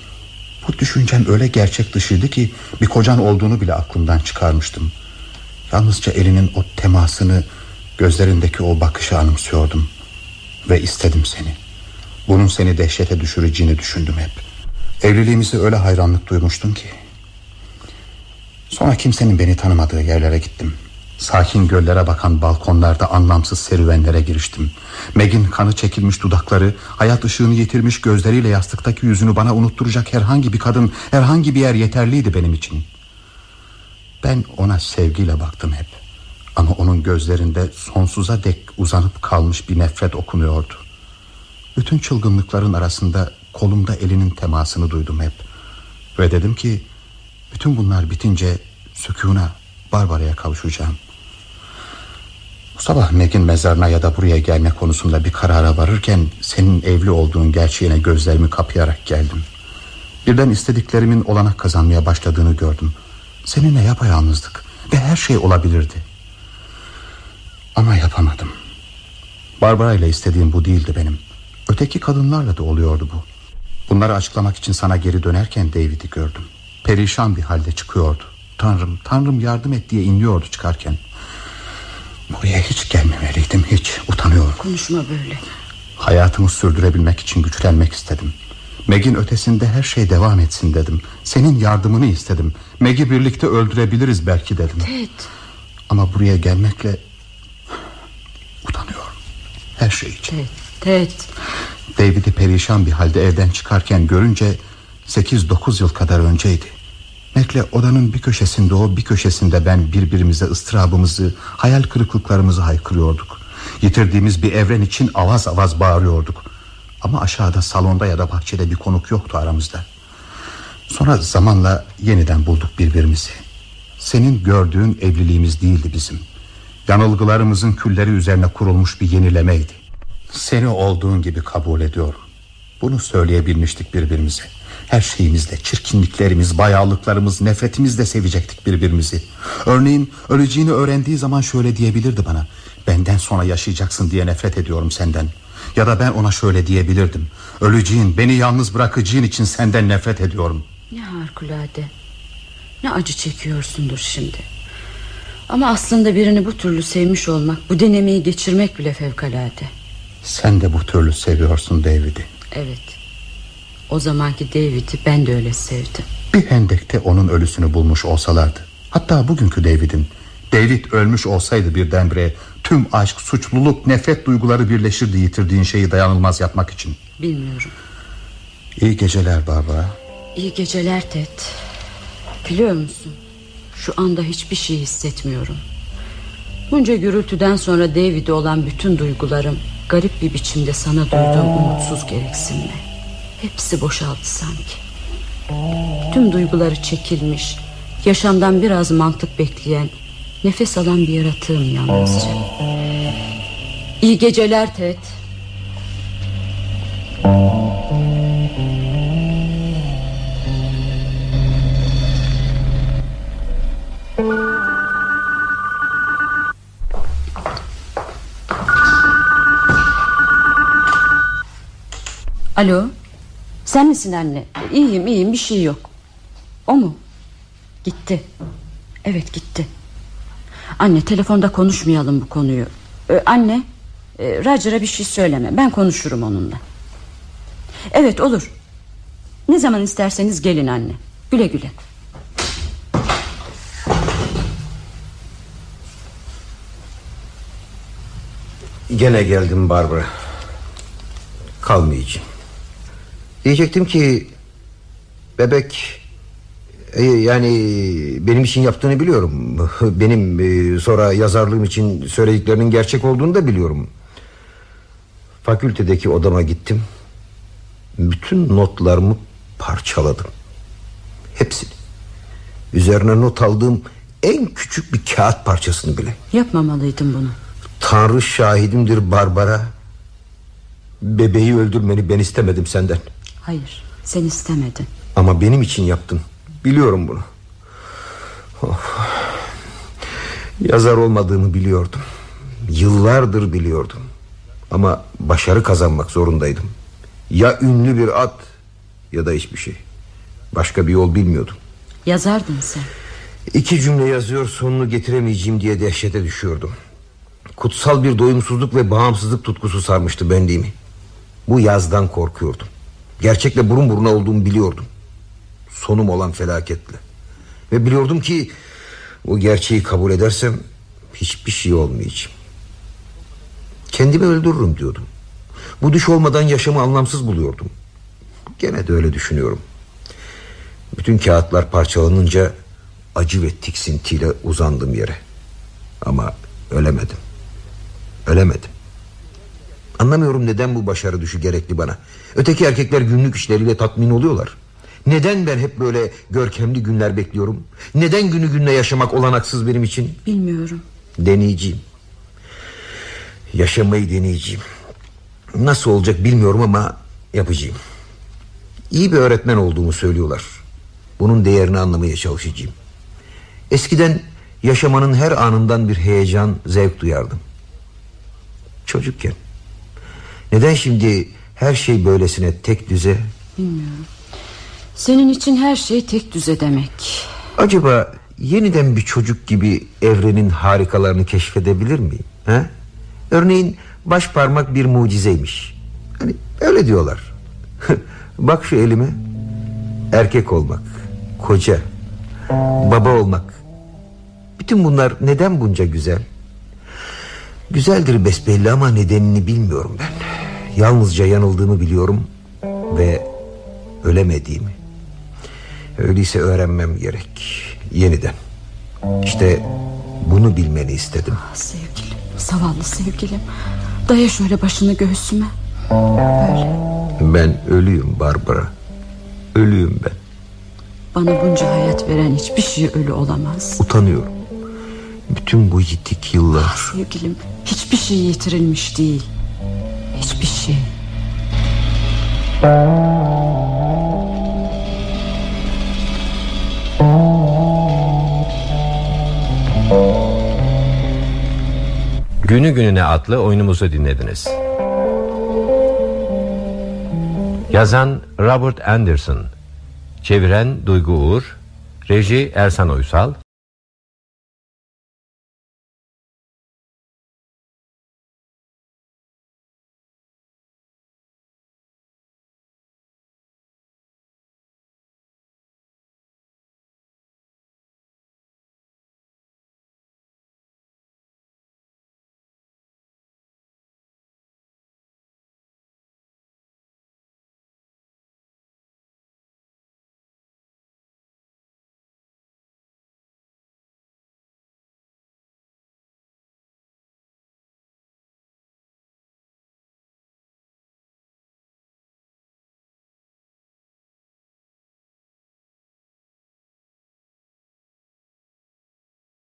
Bu düşüncem öyle gerçek dışıydı ki Bir kocan olduğunu bile aklımdan çıkarmıştım. Yalnızca elinin o temasını Gözlerindeki o bakışı anımsıyordum. Ve istedim seni. Bunun seni dehşete düşüreceğini düşündüm hep. Evliliğimize öyle hayranlık duymuştum ki. Sonra kimsenin beni tanımadığı yerlere gittim Sakin göllere bakan balkonlarda anlamsız serüvenlere giriştim. Meg'in kanı çekilmiş dudakları, hayat ışığını yitirmiş gözleriyle yastıktaki yüzünü bana unutturacak herhangi bir kadın, herhangi bir yer yeterliydi benim için. Ben ona sevgiyle baktım hep. Ama onun gözlerinde sonsuza dek uzanıp kalmış bir nefret okunuyordu. Bütün çılgınlıkların arasında kolumda elinin temasını duydum hep. Ve dedim ki bütün bunlar bitince sükuna Barbara'ya kavuşacağım. Bu sabah Meg'in mezarına ya da buraya gelme konusunda bir karara varırken senin evli olduğun gerçeğine gözlerimi kapayarak geldim. Birden istediklerimin olanak kazanmaya başladığını gördüm. Seninle yapayalnızdık ve her şey olabilirdi. Ama yapamadım. Barbara ile istediğim bu değildi benim. Öteki kadınlarla da oluyordu bu. Bunları açıklamak için sana geri dönerken David'i gördüm. Perişan bir halde çıkıyordu. Tanrım, Tanrım yardım et diye inliyordu çıkarken. Buraya hiç gelmemeliydim hiç utanıyorum. Konuşma böyle. Hayatımı sürdürebilmek için güçlenmek istedim. Meg'in ötesinde her şey devam etsin dedim. Senin yardımını istedim. Meg'i birlikte öldürebiliriz belki dedim. Ted. Ama buraya gelmekle utanıyorum. Her şey için. Ted. Ted. David'i perişan bir halde evden çıkarken görünce 8-9 yıl kadar önceydi. Meg'le odanın bir köşesinde o bir köşesinde ben birbirimize ıstırabımızı, hayal kırıklıklarımızı haykırıyorduk. Yitirdiğimiz bir evren için avaz avaz bağırıyorduk. Ama aşağıda salonda ya da bahçede bir konuk yoktu aramızda. Sonra zamanla yeniden bulduk birbirimizi. Senin gördüğün evliliğimiz değildi bizim. Yanılgılarımızın külleri üzerine kurulmuş bir yenilemeydi. Seni olduğun gibi kabul ediyorum. Bunu söyleyebilmiştik birbirimize. Her şeyimizle, çirkinliklerimiz, bayağılıklarımız, nefretimizle sevecektik birbirimizi. Örneğin öleceğini öğrendiği zaman şöyle diyebilirdi bana. Benden sonra yaşayacaksın diye nefret ediyorum senden. Ya da ben ona şöyle diyebilirdim. Öleceğin, beni yalnız bırakacağın için senden nefret ediyorum. Ne harikulade. Ne acı çekiyorsundur şimdi. Ama aslında birini bu türlü sevmiş olmak Bu denemeyi geçirmek bile fevkalade Sen de bu türlü seviyorsun David'i Evet O zamanki David'i ben de öyle sevdim. Bir hendekte onun ölüsünü bulmuş olsalardı Hatta bugünkü David'in David ölmüş olsaydı birdenbire Tüm aşk, suçluluk, nefret duyguları birleşirdi Yitirdiğin şeyi dayanılmaz yapmak için. Bilmiyorum. İyi geceler Barbara İyi geceler Ted. Biliyor musun? Şu anda hiçbir şey hissetmiyorum. Bunca gürültüden sonra David'e olan bütün duygularım Garip bir biçimde sana duyduğum umutsuz gereksinme Hepsi boşaldı sanki. Tüm duyguları çekilmiş Yaşamdan biraz mantık bekleyen Nefes alan bir yaratığım yalnızca. İyi geceler Ted. Alo Sen misin anne? İyiyim iyiyim. Bir şey yok. O mu? Gitti. Evet gitti. Anne telefonda konuşmayalım bu konuyu. Ee, Anne e, Roger'a bir şey söyleme. Ben konuşurum onunla. Evet olur. Ne zaman isterseniz gelin anne. Güle güle. Gene geldim Barbara. Kalmayacağım Diyecektim ki Bebek e, Yani benim için yaptığını biliyorum. Benim e, sonra yazarlığım için Söylediklerinin gerçek olduğunu da biliyorum. Fakültedeki odama gittim. Bütün notlarımı parçaladım. Hepsini. Üzerine not aldığım En küçük bir kağıt parçasını bile. Yapmamalıydım bunu. Tanrı şahidimdir Barbara. Bebeği öldürmeni ben istemedim senden Hayır sen istemedin. Ama benim için yaptın. Biliyorum bunu. Of. Yazar olmadığımı biliyordum. Yıllardır biliyordum. Ama başarı kazanmak zorundaydım. Ya ünlü bir at Ya da hiçbir şey. Başka bir yol bilmiyordum. Yazardın sen. İki cümle yazıyor sonunu getiremeyeceğim diye dehşete düşüyordum. Kutsal bir doyumsuzluk ve bağımsızlık tutkusu sarmıştı benliğimi. Bu yazdan korkuyordum Gerçekle burun buruna olduğumu biliyordum. Sonum olan felaketle. Ve biliyordum ki Bu gerçeği kabul edersem Hiçbir şey olmayacağım. Kendimi öldürürüm diyordum. Bu düş olmadan yaşamı anlamsız buluyordum. Gene de öyle düşünüyorum. Bütün kağıtlar parçalanınca Acı ve tiksintiyle uzandım yere. Ama ölemedim. Ölemedim. Anlamıyorum neden bu başarı düşü gerekli bana Öteki erkekler günlük işleriyle tatmin oluyorlar. Neden ben hep böyle görkemli günler bekliyorum? Neden günü gününe yaşamak olanaksız benim için? Bilmiyorum. Deneyeceğim. Yaşamayı deneyeceğim. Nasıl olacak bilmiyorum ama yapacağım. İyi bir öğretmen olduğumu söylüyorlar. Bunun değerini anlamaya çalışacağım. Eskiden yaşamanın her anından bir heyecan, zevk duyardım. Çocukken. Neden şimdi her şey böylesine tek düze Bilmiyorum Senin için her şey tek düze demek Acaba yeniden bir çocuk gibi evrenin harikalarını keşfedebilir miyim? He? Örneğin baş parmak bir mucizeymiş. Hani öyle diyorlar. Bak şu elime. Erkek olmak, koca, baba olmak. Bütün bunlar neden bunca güzel? Güzeldir besbelli ama nedenini bilmiyorum ben. Yalnızca yanıldığımı biliyorum ve ölemediğimi. Öyleyse öğrenmem gerek Yeniden. İşte bunu bilmeni istedim. Sevgilim zavallı sevgilim. Daya şöyle başını göğsüme. Böyle Ben ölüyüm Barbara. Ölüyüm ben. Bana bunca hayat veren hiçbir şey ölü olamaz. Utanıyorum. Bütün bu yitik yıllar. Sevgilim hiçbir şey yitirilmiş değil Hiçbir şey. Günü Gününe adlı oyunumuzu dinlediniz. Yazan Robert Anderson. Çeviren Duygu Uğur. Reji Ersan Uysal